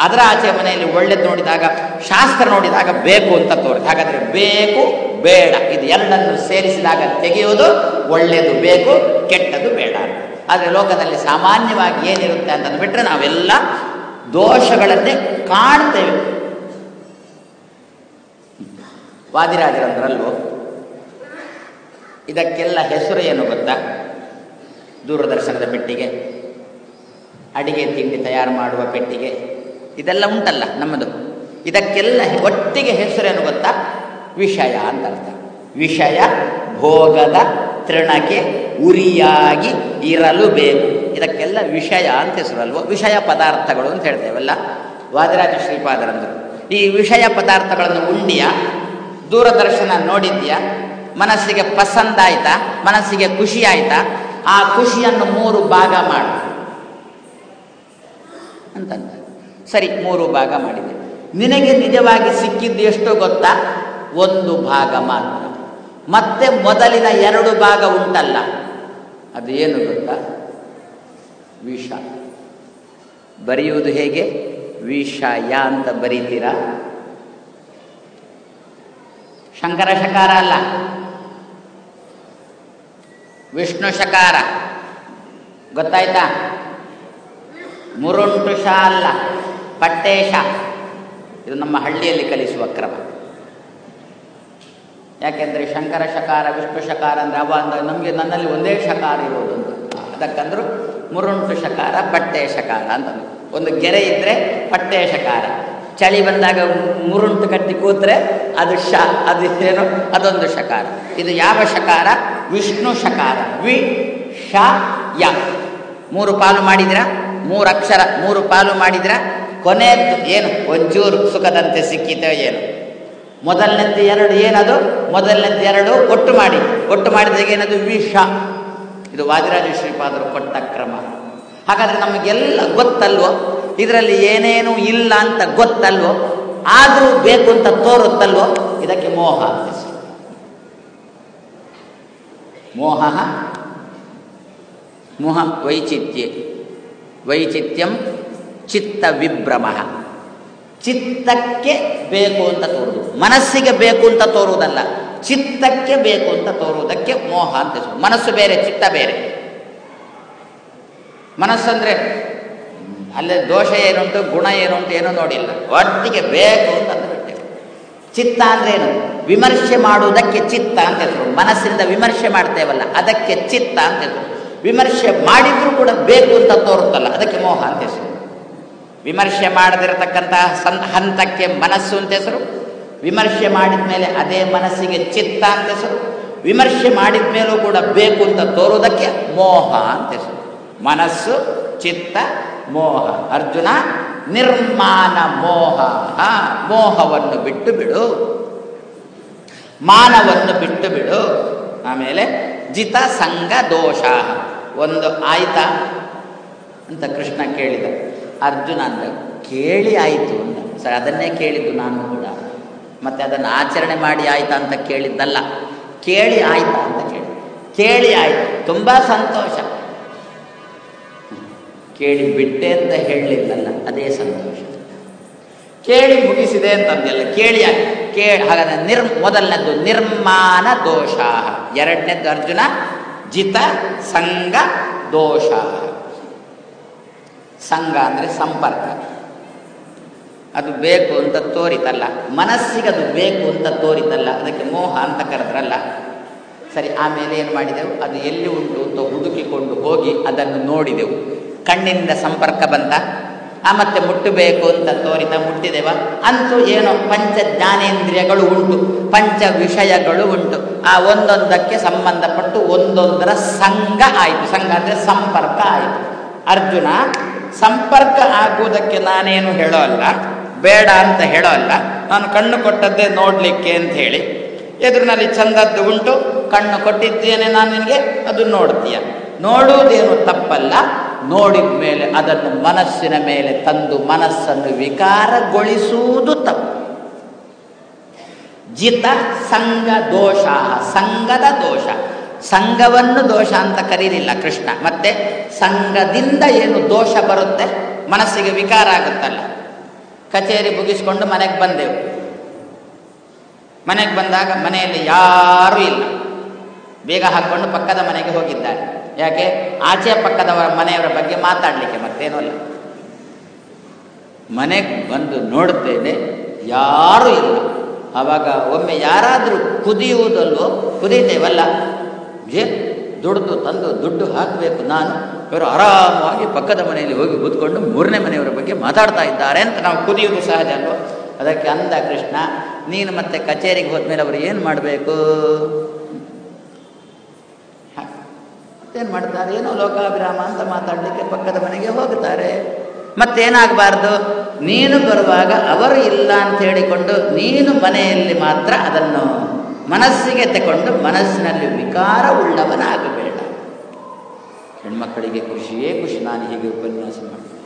Speaker 1: ಅದರ ಆಚೆ ಮನೆಯಲ್ಲಿ ಒಳ್ಳೆದ್ದು ನೋಡಿದಾಗ, ಶಾಸ್ತ್ರ ನೋಡಿದಾಗ ಬೇಕು ಅಂತ ತೋರುತ್ತೆ. ಹಾಗಾದರೆ ಬೇಕು, ಬೇಡ. ಇದು ಎರಡನ್ನು ಸೇರಿಸಿದಾಗ ತೆಗೆಯೋದು ಒಳ್ಳೆಯದು ಬೇಕು ಕೆಟ್ಟದ್ದು ಬೇಡ ಆದರೆ ಲೋಕದಲ್ಲಿ ಸಾಮಾನ್ಯವಾಗಿ ಏನಿರುತ್ತೆ ಅಂತಂದ್ಬಿಟ್ರೆ ನಾವೆಲ್ಲ ದೋಷಗಳನ್ನೇ ಕಾಣ್ತೇವೆ. ವಾದಿರಾಜರಂದ್ರಲ್ಲೂ ಇದಕ್ಕೆಲ್ಲ ಹೆಸರು ಏನು ಗೊತ್ತಾ? ದೂರದರ್ಶನದ ಪೆಟ್ಟಿಗೆ, ಅಡಿಗೆ ತಿಂಡಿ ತಯಾರು ಮಾಡುವ ಪೆಟ್ಟಿಗೆ, ಇದೆಲ್ಲ ಉಂಟಲ್ಲ ನಮ್ಮದು. ಇದಕ್ಕೆಲ್ಲ ಒಟ್ಟಿಗೆ ಹೆಸರೇನು ಗೊತ್ತಾ? ವಿಷಯ ಅಂತ ಅರ್ಥ ವಿಷಯ ಭೋಗದ ತೃಣಕ್ಕೆ ಉರಿಯಾಗಿ ಇರಲು ಬೇಕು. ಇದಕ್ಕೆಲ್ಲ ವಿಷಯ ಅಂತ ಹೆಸರಲ್ವ? ವಿಷಯ ಪದಾರ್ಥಗಳು ಅಂತ ಹೇಳ್ತೇವಲ್ಲ. ವಾದಿರಾಜ ಶ್ರೀಪಾದರಂದರು. ಈ ವಿಷಯ ಪದಾರ್ಥಗಳನ್ನು ಉಂಡಿಯ ದೂರದರ್ಶನ ನೋಡಿದ್ಯಾ ಮನಸ್ಸಿಗೆ ಪಸಂದಾಯ್ತಾ ಮನಸ್ಸಿಗೆ ಖುಷಿ ಆಯ್ತಾ? ಆ ಖುಷಿಯನ್ನು ಮೂರು ಭಾಗ ಮಾಡು. ಅಂತಂದ. ಸರಿ, ಮೂರು ಭಾಗ ಮಾಡಿದೆ. ನಿನಗೆ ನಿಜವಾಗಿ ಸಿಕ್ಕಿದ್ದು ಎಷ್ಟು ಗೊತ್ತಾ? ಒಂದು ಭಾಗ ಮಾತ್ರ. ಮತ್ತೆ ಮೊದಲಿನ ಎರಡು ಭಾಗ ಉಂಟಲ್ಲ. ಅದು ಏನು ಗೊತ್ತಾ? ವಿಷ. ಬರೆಯುವುದು ಹೇಗೆ? ವಿಷಯ ಅಂತ ಬರೀತೀರಾ? ಶಂಕರ ಶಕಾರ ಅಲ್ಲ. ವಿಷ್ಣು ಶಕಾರ. ಗೊತ್ತಾಯ್ತಾ? ಮುರುಂಟು ಅಲ್ಲ. ಪಟ್ಟೇಶ. ಇದು ನಮ್ಮ ಹಳ್ಳಿಯಲ್ಲಿ ಕಲಿಸುವ ಕ್ರಮ. ಯಾಕೆಂದರೆ ಶಂಕರ ಶಕಾರ, ವಿಷ್ಣು ಶಕಾರ ಅಂದರೆ ಅವ ಅಂದರೆ ನಮಗೆ ನನ್ನಲ್ಲಿ ಒಂದೇ ಶಕಾರ ಇರೋದು ಅಂತ. ಅದಕ್ಕಂದ್ರೂ ಮುರುಂಟು ಶಕಾರ, ಪಟ್ಟೆ ಶಕಾರ ಅಂತ. ಒಂದು ಗೆರೆ ಇದ್ದರೆ ಪಟ್ಟೆ ಶಕಾರ. ಚಳಿ ಬಂದಾಗ ಮುರುಂಟು ಕಟ್ಟಿ ಕೂತ್ರೆ ಅದು ಶ, ಅದು ಏನು? ಅದೊಂದು ಶಕಾರ. ಇದು ಯಾವ ಶಕಾರ? ವಿಷ್ಣು ಶಕಾರ. ವಿ, ಶ, ಯ. ಮೂರು ಪಾಲು ಮಾಡಿದ್ರ? ಮೂರು ಅಕ್ಷರ, ಮೂರು ಪಾಲು ಮಾಡಿದ್ರ? ಕೊನೆಯದ್ದು ಏನು? ಒಂಚೂರು ಸುಖದಂತೆ ಸಿಕ್ಕಿತೋ ಏನು. ಮೊದಲನೇದ್ದು ಎರಡು ಏನದು? ಮೊದಲನೇದ್ದು ಎರಡು ಒಟ್ಟು ಮಾಡಿ. ಒಟ್ಟು ಮಾಡಿದಾಗ ಏನದು? ವಿಷ. ಇದು ವಾದಿರಾಜ ಶ್ರೀಪಾದರು ಕೊಟ್ಟ ಕ್ರಮ. ಹಾಗಾದರೆ ನಮಗೆಲ್ಲ ಗೊತ್ತಲ್ವೋ? ಇದರಲ್ಲಿ ಏನೇನು ಇಲ್ಲ ಅಂತ ಗೊತ್ತಲ್ವೋ? ಆದರೂ ಬೇಕು ಅಂತ ತೋರುತ್ತಲ್ವೋ? ಇದಕ್ಕೆ ಮೋಹ ಮೋಹ? ಮೋಹ ವೈಚಿತ್ಯ. ವೈಚಿತ್ಯಂ ಚಿತ್ತ ವಿಭ್ರಮ ಚಿತ್ತಕ್ಕೆ ಬೇಕು ಅಂತ ತೋರುದು. ಮನಸ್ಸಿಗೆ ಬೇಕು ಅಂತ ತೋರುವುದಲ್ಲ ಚಿತ್ತಕ್ಕೆ ಬೇಕು ಅಂತ ತೋರುವುದಕ್ಕೆ ಮೋಹ ಅಂತ ಮನಸ್ಸು ಬೇರೆ, ಚಿತ್ತ ಬೇರೆ. ಮನಸ್ಸಂದ್ರೆ ಅಲ್ಲೇ ದೋಷ ಏನುಂಟು, ಗುಣ ಏನುಂಟು ಏನೂ ನೋಡಿಲ್ಲ. ಒಟ್ಟಿಗೆ ಬೇಕು ಅಂತ ಚಿತ್ತ ಅಂದ್ರೆ ಏನು? ವಿಮರ್ಶೆ ಮಾಡುವುದಕ್ಕೆ ಚಿತ್ತ ಅಂತ ಹೆಸರು. ಮನಸ್ಸಿಂದ ವಿಮರ್ಶೆ ಮಾಡ್ತೇವಲ್ಲ, ಅದಕ್ಕೆ ಚಿತ್ತ ಅಂತ ಹೆಸರು. ವಿಮರ್ಶೆ ಮಾಡಿದ್ರೂ ಕೂಡ ಬೇಕು ಅಂತ ತೋರುತ್ತಲ್ಲ, ಅದಕ್ಕೆ ಮೋಹ ಅಂತ ಹೆಸರು. ವಿಮರ್ಶೆ ಮಾಡದಿರತಕ್ಕಂತಹ ಸನ್, ಹಂತಕ್ಕೆ ಮನಸ್ಸು ಅಂತ ಹೆಸರು. ವಿಮರ್ಶೆ ಮಾಡಿದ ಮೇಲೆ ಅದೇ ಮನಸ್ಸಿಗೆ ಚಿತ್ತ ಅಂತ ಹೆಸರು. ವಿಮರ್ಶೆ ಮಾಡಿದ ಮೇಲೂ ಕೂಡ ಬೇಕು ಅಂತ ತೋರುವುದಕ್ಕೆ ಮೋಹ ಅಂತ ಹೆಸರು. ಮನಸ್ಸು, ಚಿತ್ತ, ಮೋಹ. ಅರ್ಜುನ ನಿರ್ಮಾನ ಮೋಹ. ಮೋಹವನ್ನು ಬಿಟ್ಟು ಬಿಡು. ಮಾನವನ್ನು ಬಿಟ್ಟು ಬಿಡು. ಆಮೇಲೆ ಜಿತ, ಸಂಘ, ದೋಷ. ಒಂದು ಆಯ್ತಾ ಅಂತ ಕೃಷ್ಣ ಕೇಳಿದ. ಅರ್ಜುನ ಅಂದ ಕೇಳಿ ಆಯಿತು ಅಂತ. ಸರ್, ಅದನ್ನೇ ಕೇಳಿದ್ದು ನಾನು ಕೂಡ. ಮತ್ತೆ ಅದನ್ನು ಆಚರಣೆ ಮಾಡಿ ಆಯ್ತಾ ಅಂತ ಕೇಳಿದ್ದಲ್ಲ. ಕೇಳಿ ಆಯ್ತಾ ಅಂತ ಕೇಳಿ. ಕೇಳಿ ಆಯ್ತು. ತುಂಬ ಸಂತೋಷ. ಕೇಳಿ ಬಿಟ್ಟೆ ಅಂತ ಹೇಳಲಿಲ್ಲಲ್ಲ ಅದೇ ಸಂತೋಷ. ಕೇಳಿ ಮುಗಿಸಿದೆ ಅಂತಂದಿಲ್ಲ ಕೇಳಿ ಕೇಳಿ, ಹಾಗಾದ್ರೆ ನಿರ್ ಮೊದಲನೇದ್ದು ನಿರ್ಮಾಣ ದೋಷ ಎರಡನೇದ್ದು ಅರ್ಜುನ, ಜಿತ, ಸಂಘ ದೋಷ ಸಂಘ ಅಂದರೆ ಸಂಪರ್ಕ. ಅದು ಬೇಕು ಅಂತ ತೋರಿತಲ್ಲ. ಮನಸ್ಸಿಗೆ ಅದು ಬೇಕು ಅಂತ ತೋರಿತಲ್ಲ. ಅದಕ್ಕೆ ಮೋಹ ಅಂತ ಕರೆದ್ರಲ್ಲ. ಸರಿ, ಆಮೇಲೆ ಏನು ಮಾಡಿದೆವು? ಅದು ಎಲ್ಲಿ ಉಂಟು ಅಂತ ಹುಡುಕಿಕೊಂಡು ಹೋಗಿ ಅದನ್ನು ನೋಡಿದೆವು. ಕಣ್ಣಿನಿಂದ ಸಂಪರ್ಕ ಬಂತ? ಆ, ಮತ್ತೆ ಮುಟ್ಟಬೇಕು ಅಂತ ತೋರಿತ ಮುಟ್ಟಿದೆವ? ಅಂತೂ ಏನೋ ಪಂಚ ಜ್ಞಾನೇಂದ್ರಿಯಗಳು ಉಂಟು. ಪಂಚ ವಿಷಯಗಳು ಉಂಟು. ಆ ಒಂದೊಂದಕ್ಕೆ ಸಂಬಂಧಪಟ್ಟು ಒಂದೊಂದರ ಸಂಘ ಆಯಿತು. ಸಂಘ ಅಂದರೆ ಸಂಪರ್ಕ ಆಯಿತು. ಅರ್ಜುನ ಸಂಪರ್ಕ ಆಗುವುದಕ್ಕೆ ನಾನೇನು ಹೇಳೋ ಅಲ್ಲ ಬೇಡ ಅಂತ ಹೇಳೋ ಅಲ್ಲ ನಾನು ಕಣ್ಣು ಕೊಟ್ಟದ್ದೇ ನೋಡಲಿಕ್ಕೆ ಅಂತ ಹೇಳಿ, ಎದುರಿನಲ್ಲಿ ಚಂದದ್ದು ಉಂಟು, ಕಣ್ಣು ಕೊಟ್ಟಿದ್ದೇನೆ ನಾನು ನಿನಗೆ, ಅದು ನೋಡ್ತೀಯ. ನೋಡುವುದೇನು ತಪ್ಪಲ್ಲ, ನೋಡಿದ ಮೇಲೆ ಅದನ್ನು ಮನಸ್ಸಿನ ಮೇಲೆ ತಂದು ಮನಸ್ಸನ್ನು ವಿಕಾರಗೊಳಿಸುವುದು ತಪ್ಪು. ಜಿತ ಸಂಘ ದೋಷ ಸಂಘದ ದೋಷ. ಸಂಘವನ್ನು ದೋಷ ಅಂತ ಕರೀಲಿಲ್ಲ ಕೃಷ್ಣ. ಮತ್ತೆ ಸಂಘದಿಂದ ಏನು ದೋಷ ಬರುತ್ತೆ? ಮನಸ್ಸಿಗೆ ವಿಕಾರ ಆಗುತ್ತಲ್ಲ. ಕಚೇರಿ ಮುಗಿಸ್ಕೊಂಡು ಮನೆಗೆ ಬಂದೆವು. ಮನೆಗೆ ಬಂದಾಗ ಮನೆಯಲ್ಲಿ ಯಾರೂ ಇಲ್ಲ. ಬೇಗ ಹಾಕ್ಕೊಂಡು ಪಕ್ಕದ ಮನೆಗೆ ಹೋಗಿದ್ದಾರೆ. ಯಾಕೆ? ಆಚೆ ಪಕ್ಕದವರ ಮನೆಯವರ ಬಗ್ಗೆ ಮಾತಾಡಲಿಕ್ಕೆ ಮತ್ತೇನೂ ಅಲ್ಲ ಮನೆಗೆ ಬಂದು ನೋಡ್ತೇನೆ ಯಾರೂ ಇಲ್ಲ. ಆವಾಗ ಒಮ್ಮೆ ಯಾರಾದರೂ ಕುದಿಯುವುದಲ್ಲೋ, ಕುದೀತೇವಲ್ಲ ಏ, ದುಡ್ದು ತಂದು ದುಡ್ಡು ಹಾಕಬೇಕು ನಾನು. ಇವರು ಆರಾಮವಾಗಿ ಪಕ್ಕದ ಮನೆಯಲ್ಲಿ ಹೋಗಿ ಕೂತ್ಕೊಂಡು ಮೂರನೇ ಮನೆಯವರ ಬಗ್ಗೆ ಮಾತಾಡ್ತಾ ಇದ್ದಾರೆ ಅಂತ ನಾವು ಕುದಿಯೋದು ಸಹಜ ಅಲ್ವೋ? ಅದಕ್ಕೆ ಅಂದ ಕೃಷ್ಣ, ನೀನು ಮತ್ತೆ ಕಚೇರಿಗೆ ಹೋದ್ಮೇಲೆ ಅವರು ಏನು ಮಾಡಬೇಕು? ಮತ್ತೇನು ಮಾಡ್ತಾರೆ? ಏನೋ ಲೋಕಾಭಿರಾಮ ಅಂತ ಮಾತಾಡಲಿಕ್ಕೆ ಪಕ್ಕದ ಮನೆಗೆ ಹೋಗುತ್ತಾರೆ ಮತ್ತೇನಾಗಬಾರ್ದು? ನೀನು ಬರುವಾಗ ಅವರು ಇಲ್ಲ ಅಂತ ಹೇಳಿಕೊಂಡು ನೀನು ಮನೆಯಲ್ಲಿ ಮಾತ್ರ ಅದನ್ನು ಮನಸ್ಸಿಗೆ ತಗೊಂಡು ಮನಸ್ಸಿನಲ್ಲಿ ವಿಕಾರ ಉಳ್ಳವನಾಗಬೇಡ. ಹೆಣ್ಮಕ್ಕಳಿಗೆ ಖುಷಿಯೇ ಖುಷಿ. ನಾನು ಹೀಗೆ ಉಪನ್ಯಾಸ ಮಾಡ್ತೀನಿ.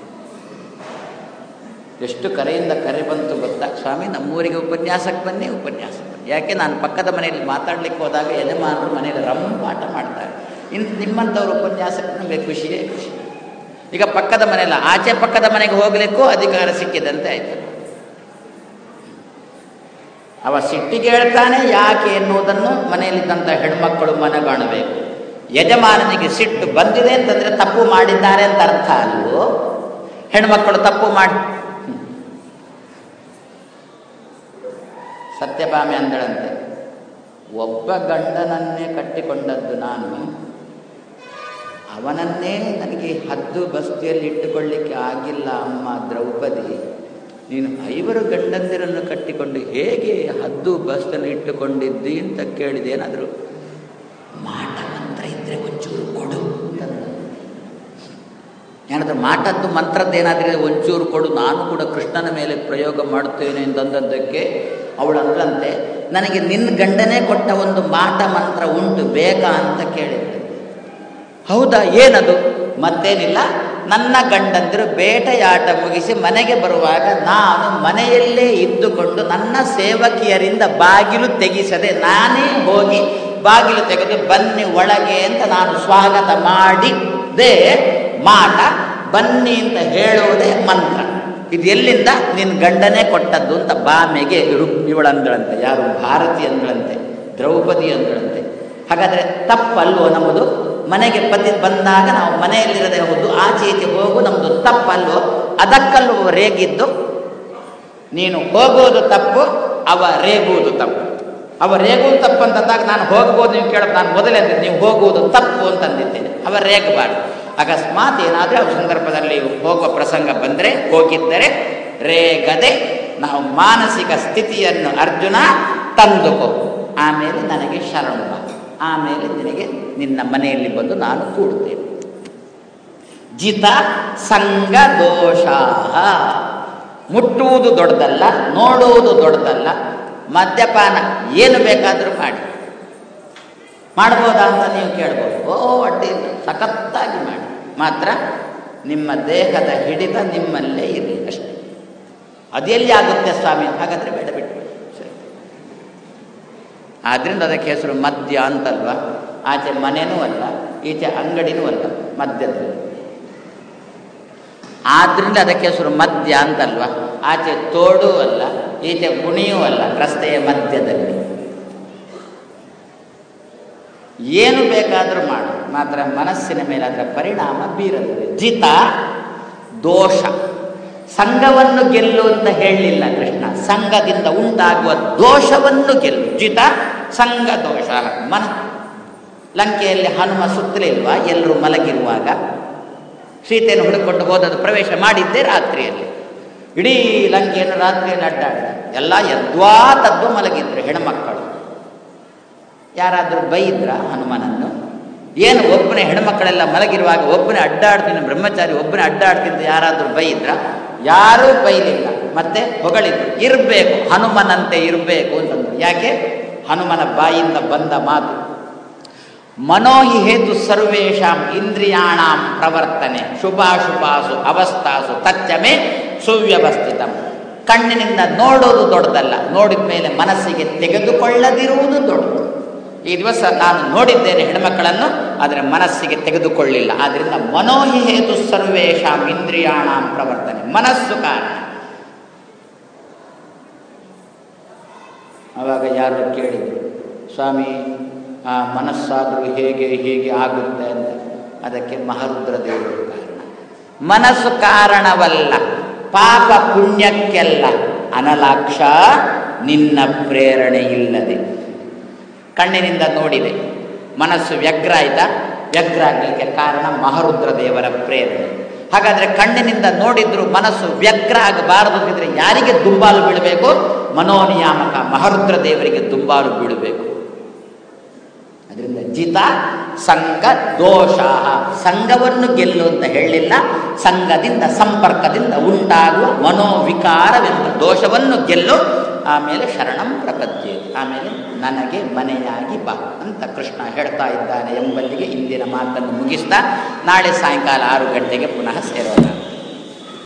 Speaker 1: ಎಷ್ಟು ಕರೆಯಿಂದ ಕರೆ ಬಂತು ಗೊತ್ತಾ? ಸ್ವಾಮಿ, ನಮ್ಮೂರಿಗೆ ಉಪನ್ಯಾಸಕ್ಕೆ ಬನ್ನಿ ಉಪನ್ಯಾಸ ಯಾಕೆ? ನಾನು ಪಕ್ಕದ ಮನೆಯಲ್ಲಿ ಮಾತಾಡ್ಲಿಕ್ಕೆ ಹೋದಾಗ ಯಜಮಾನರು ಮನೆಯಲ್ಲಿ ರಂಪಾಟ ಮಾಡ್ತಾರೆ. ಇನ್ನು ನಿಮ್ಮಂಥವ್ರ ಉಪನ್ಯಾಸಕ್ಕೆ ನಮಗೆ ಖುಷಿಯೇ ಖುಷಿ. ಈಗ ಪಕ್ಕದ ಮನೆಯಲ್ಲ, ಆಚೆ ಪಕ್ಕದ ಮನೆಗೆ ಹೋಗಲಿಕ್ಕೂ ಅಧಿಕಾರ ಸಿಕ್ಕಿದಂತೆ ಆಯ್ತು. ಅವ ಸಿಟ್ಟಿಗೆ ಹೇಳ್ತಾನೆ, ಯಾಕೆ ಎನ್ನುವುದನ್ನು ಮನೆಯಲ್ಲಿದ್ದಂಥ ಹೆಣ್ಮಕ್ಕಳು ಮನಗಾಣಬೇಕು. ಯಜಮಾನನಿಗೆ ಸಿಟ್ಟು ಬಂದಿದೆ ಅಂತಂದರೆ ತಪ್ಪು ಮಾಡಿದ್ದಾರೆ ಅಂತ ಅರ್ಥ ಅಲ್ವೋ? ಹೆಣ್ಮಕ್ಕಳು ತಪ್ಪು ಮಾಡಿ, ಸತ್ಯಭಾಮೆ ಅಂದಳಂತೆ, ಒಬ್ಬ ಗಂಡನನ್ನೇ ಕಟ್ಟಿಕೊಂಡದ್ದು ನಾನು. ಅವನನ್ನೇ ನನಗೆ ಹದ್ದು ಬಸ್ತಿಯಲ್ಲಿ ಇಟ್ಟುಕೊಳ್ಳಿಕ್ಕೆ ಆಗಿಲ್ಲ ಅಮ್ಮ ದ್ರೌಪದಿ. ನೀನು ಐವರು ಗಂಡಂದಿರನ್ನು ಕಟ್ಟಿಕೊಂಡು ಹೇಗೆ ಹದ್ದು ಬಸ್ತನ್ನು ಇಟ್ಟುಕೊಂಡಿದ್ದಿ ಅಂತ ಕೇಳಿದೆ ಏನಾದರೂ? ಮಾಟ ಮಂತ್ರ ಇದ್ರೆ ಒಂಚೂರು ಕೊಡು ಏನಾದರೂ ಮಾಟದ್ದು ಮಂತ್ರದ್ದು ಏನಾದರೆ ಒಂಚೂರು ಕೊಡು, ನಾನು ಕೂಡ ಕೃಷ್ಣನ ಮೇಲೆ ಪ್ರಯೋಗ ಮಾಡುತ್ತೇನೆ ಅಂತಂದದ್ದಕ್ಕೆ ಅಂದ್ರಂತೆ ನನಗೆ ನಿನ್ನ ಗಂಡನೇ ಕೊಟ್ಟ ಒಂದು ಮಾಟ ಮಂತ್ರ ಉಂಟು, ಬೇಕಾ? ಅಂತ ಕೇಳಿದ್ದೆ ಹೌದಾ, ಏನದು? ಮತ್ತೇನಿಲ್ಲ ನನ್ನ ಗಂಡಂದಿರು ಬೇಟೆಯಾಟ ಮುಗಿಸಿ ಮನೆಗೆ ಬರುವಾಗ ನಾನು ಮನೆಯಲ್ಲೇ ಇದ್ದುಕೊಂಡು ನನ್ನ ಸೇವಕಿಯರಿಂದ ಬಾಗಿಲು ತೆಗಿಸದೆ ನಾನೇ ಹೋಗಿ ಬಾಗಿಲು ತೆಗೆದು ಬನ್ನಿ ಒಳಗೆ ಅಂತ ನಾನು ಸ್ವಾಗತ ಮಾಡಿದ್ದೇ ಮಾಟ, ಬನ್ನಿ ಅಂತ ಹೇಳುವುದೇ ಮಂತ್ರ. ಇದು ಎಲ್ಲಿಂದ? ನಿನ್ನ ಗಂಡನೇ ಕೊಟ್ಟದ್ದು ಅಂತ ಬಾಮೆಗೆ ಇರು ಇವಳಂದಳಂತೆ, ಯಾರು ಭಾರತಿ ಅಂದಳಂತೆ ದ್ರೌಪದಿ ಅಂದಳಂತೆ ಹಾಗಾದರೆ ತಪ್ಪಲ್ವೋ ನಮ್ಮದು? ಮನೆಗೆ ಪತಿ ಬಂದಾಗ ನಾವು ಮನೆಯಲ್ಲಿರದೆ ಹೋದ್ದು ಆಚೆ ಈಚೆ ಹೋಗು ನಮ್ಮದು ತಪ್ಪಲ್ವೋ ಅದಕ್ಕಲ್ಲೂ ರೇಗಿದ್ದು, ನೀನು ಹೋಗೋದು ತಪ್ಪು, ಅವ ರೇಗುವುದು ತಪ್ಪು. ಅವ ರೇಗುವುದು ತಪ್ಪು ಅಂತಂದಾಗ ನಾನು ಹೋಗ್ಬೋದು ನೀವು ಕೇಳೋದು ನಾನು ಮೊದಲೇ ಅಂದರೆ ನೀವು ಹೋಗುವುದು ತಪ್ಪು ಅಂತಂದಿದ್ದೇನೆ. ಅವ ರೇಗಬಾರ್ದು. ಅಕಸ್ಮಾತ್ ಏನಾದರೂ ಆ ಸಂದರ್ಭದಲ್ಲಿ ಹೋಗುವ ಪ್ರಸಂಗ ಬಂದರೆ, ಹೋಗಿದ್ದರೆ, ರೇಗದೆ ನಾವು ಮಾನಸಿಕ ಸ್ಥಿತಿಯನ್ನು ಅರ್ಜುನ ತಂದುಕೋ. ಆಮೇಲೆ ನನಗೆ ಶರಣು ಆಮೇಲೆ ನಿನಗೆ ನಿನ್ನ ಮನೆಯಲ್ಲಿ ಬಂದು ನಾನು ಕೂಡುತ್ತೇನೆ. ಜಿತ ಸಂಘ ದೋಷ ಮುಟ್ಟುವುದು ದೊಡ್ಡದಲ್ಲ, ನೋಡುವುದು ದೊಡ್ಡದಲ್ಲ. ಮದ್ಯಪಾನ ಏನು ಬೇಕಾದರೂ ಮಾಡಿ. ಮಾಡ್ಬೋದಾ ಅಂತ ನೀವು ಕೇಳ್ಬೋದು. ಓ ಅಡ್ಡಿ ಸಖತ್ತಾಗಿ ಮಾಡಿ. ಮಾತ್ರ ನಿಮ್ಮ ದೇಹದ ಹಿಡಿತ ನಿಮ್ಮಲ್ಲೇ ಇರಲಿ ಅಷ್ಟೇ. ಅದೆಲ್ಲಿ ಆಗುತ್ತೆ ಸ್ವಾಮಿ? ಹಾಗಾದರೆ ಬೇಡ ಬಿಟ್ಟು. ಆದ್ದರಿಂದ ಅದಕ್ಕೆ ಹೆಸರು ಮದ್ಯ ಅಂತಲ್ವ? ಆಚೆ ಮನೆಯೂ ಅಲ್ಲ, ಈಚೆ ಅಂಗಡಿನೂ ಅಲ್ಲ ಮದ್ಯದಲ್ಲಿ ಆದ್ದರಿಂದ ಅದಕ್ಕೆ ಹೆಸರು ಮದ್ಯ ಅಂತಲ್ವ? ಆಚೆ ತೋಡೂ ಅಲ್ಲ, ಈಚೆ ಗುಣಿಯೂ ಅಲ್ಲ, ರಸ್ತೆಯ ಮಧ್ಯದಲ್ಲಿ. ಏನು ಬೇಕಾದರೂ ಮಾಡು, ಮಾತ್ರ ಮನಸ್ಸಿನ ಮೇಲೆ ಅದರ ಪರಿಣಾಮ ಬೀರುತ್ತದೆ ಜಿತ, ದೋಷ. ಸಂಘವನ್ನು ಗೆಲ್ಲು ಅಂತ ಹೇಳಲಿಲ್ಲ ಕೃಷ್ಣ. ಸಂಘದಿಂದ ಉಂಟಾಗುವ ದೋಷವನ್ನು ಗೆಲ್ಲು. ಜಿತ ಸಂಘ ದೋಷ. ಮನ. ಲಂಕೆಯಲ್ಲಿ ಹನುಮ ಸುತ್ತಲಿಲ್ವಾ ಎಲ್ಲರೂ ಮಲಗಿರುವಾಗ ಸೀತೆಯನ್ನು ಹುಡುಕೊಂಡು ಹೋದದ್ದು ಪ್ರವೇಶ ಮಾಡಿದ್ದೆ ರಾತ್ರಿಯಲ್ಲಿ. ಇಡೀ ಲಂಕೆಯನ್ನು ರಾತ್ರಿಯಲ್ಲಿ ಅಡ್ಡಾಡಿದ. ಎಲ್ಲ ಯದ್ವಾ ತದ್ವಾ ಮಲಗಿದ್ರು ಹೆಣ್ಮಕ್ಕಳು ಯಾರಾದರೂ ಬೈದ್ರ ಹನುಮನನ್ನು? ಏನು ಒಬ್ಬನೇ ಹೆಣ್ಮಕ್ಕಳೆಲ್ಲ ಮಲಗಿರುವಾಗ ಒಬ್ಬನೇ ಅಡ್ಡಾಡ್ತೀನಿ, ಬ್ರಹ್ಮಚಾರಿ ಒಬ್ಬನೇ ಅಡ್ಡಾಡ್ತಿಂತ ಯಾರಾದರೂ ಬೈದ್ರ? ಯಾರೂ ಬೈಲಿಲ್ಲ. ಮತ್ತೆ ಹೊಗಳಿದ್ರು. ಇರಬೇಕು, ಹನುಮನಂತೆ ಇರಬೇಕು ಅಂತಂದ್ರು. ಯಾಕೆ? ಹನುಮನ ಬಾಯಿಂದ ಬಂದ ಮಾತು. ಮನೋಹಿ ಹೇತು ಸರ್ವೇಷಾಂ ಇಂದ್ರಿಯಾಣಾಂ ಪ್ರವರ್ತನೆ. ಶುಭಾಶುಭಾಸು, ಅವಸ್ಥಾಸು ತಚ್ಚಮೆ ಸುವ್ಯವಸ್ಥಿತಂ. ಕಣ್ಣಿನಿಂದ ನೋಡೋದು ದೊಡ್ಡದಲ್ಲ. ನೋಡಿದ ಮೇಲೆ ಮನಸ್ಸಿಗೆ ತೆಗೆದುಕೊಳ್ಳದಿರುವುದು ದೊಡ್ಡದು. ಈ ದಿವಸ ನಾನು ನೋಡಿದ್ದೇನೆ ಹೆಣ್ಮಕ್ಕಳನ್ನು, ಆದರೆ ಮನಸ್ಸಿಗೆ ತೆಗೆದುಕೊಳ್ಳಿಲ್ಲ. ಆದ್ದರಿಂದ ಮನೋಹಿ ಹೇತು ಸರ್ವೇಷಾಂ ಇಂದ್ರಿಯಾಣ ಪ್ರವರ್ತನೆ. ಮನಸ್ಸು ಕಾರಣ. ಆವಾಗ ಯಾರು ಕೇಳಿದರು, ಸ್ವಾಮಿ, ಆ ಮನಸ್ಸಾದರೂ ಹೇಗೆ ಹೀಗೆ ಆಗುತ್ತೆ ಅಂತ. ಅದಕ್ಕೆ ಮಹರುದ್ರ ದೇವರು ಕಾರಣ. ಮನಸ್ಸು ಕಾರಣವಲ್ಲ, ಪಾಪ ಪುಣ್ಯಕ್ಕೆಲ್ಲ. ಅನಲಾಕ್ಷ, ನಿನ್ನ ಪ್ರೇರಣೆ ಇಲ್ಲದೆ. ಕಣ್ಣಿನಿಂದ ನೋಡಿದೆ. ಮನಸ್ಸು ವ್ಯಗ್ರ ಆಯ್ತಾ? ವ್ಯಗ್ರ ಆಗಲಿಕ್ಕೆ ಕಾರಣ ಮಹರುದ್ರ ದೇವರ ಪ್ರೇರಣೆ. ಹಾಗಾದರೆ ಕಣ್ಣಿನಿಂದ ನೋಡಿದ್ರು ಮನಸ್ಸು ವ್ಯಗ್ರ ಆಗಬಾರದು ಅಂತಿದ್ರೆ ಯಾರಿಗೆ ದುಂಬಾಲು ಬೀಳಬೇಕು? ಮನೋನಿಯಾಮಕ ಮಹರುದ್ರ ದೇವರಿಗೆ ದುಂಬಾಲು ಬೀಳಬೇಕು. ಅದರಿಂದ ಜಿತ, ಸಂಘ ದೋಷ ಸಂಘವನ್ನು ಗೆಲ್ಲು ಅಂತ ಹೇಳಲಿಲ್ಲ. ಸಂಘದಿಂದ, ಸಂಪರ್ಕದಿಂದ ಉಂಟಾಗುವ ಮನೋವಿಕಾರವೆಂದು ದೋಷವನ್ನು ಗೆಲ್ಲು. ಆಮೇಲೆ ಶರಣಂ ಪ್ರಪದ್ಯೆ. ಆಮೇಲೆ ನನಗೆ ಮನೆಯಾಗಿ ಬಾ ಅಂತ ಕೃಷ್ಣ ಹೇಳ್ತಾ ಇದ್ದಾನೆ ಎಂಬಲ್ಲಿಗೆ ಇಂದಿನ ಮಾತನ್ನು ಮುಗಿಸ್ತಾ ನಾಳೆ ಸಾಯಂಕಾಲ ಆರು ಗಂಟೆಗೆ ಪುನಃ ಸೇರೋಣ.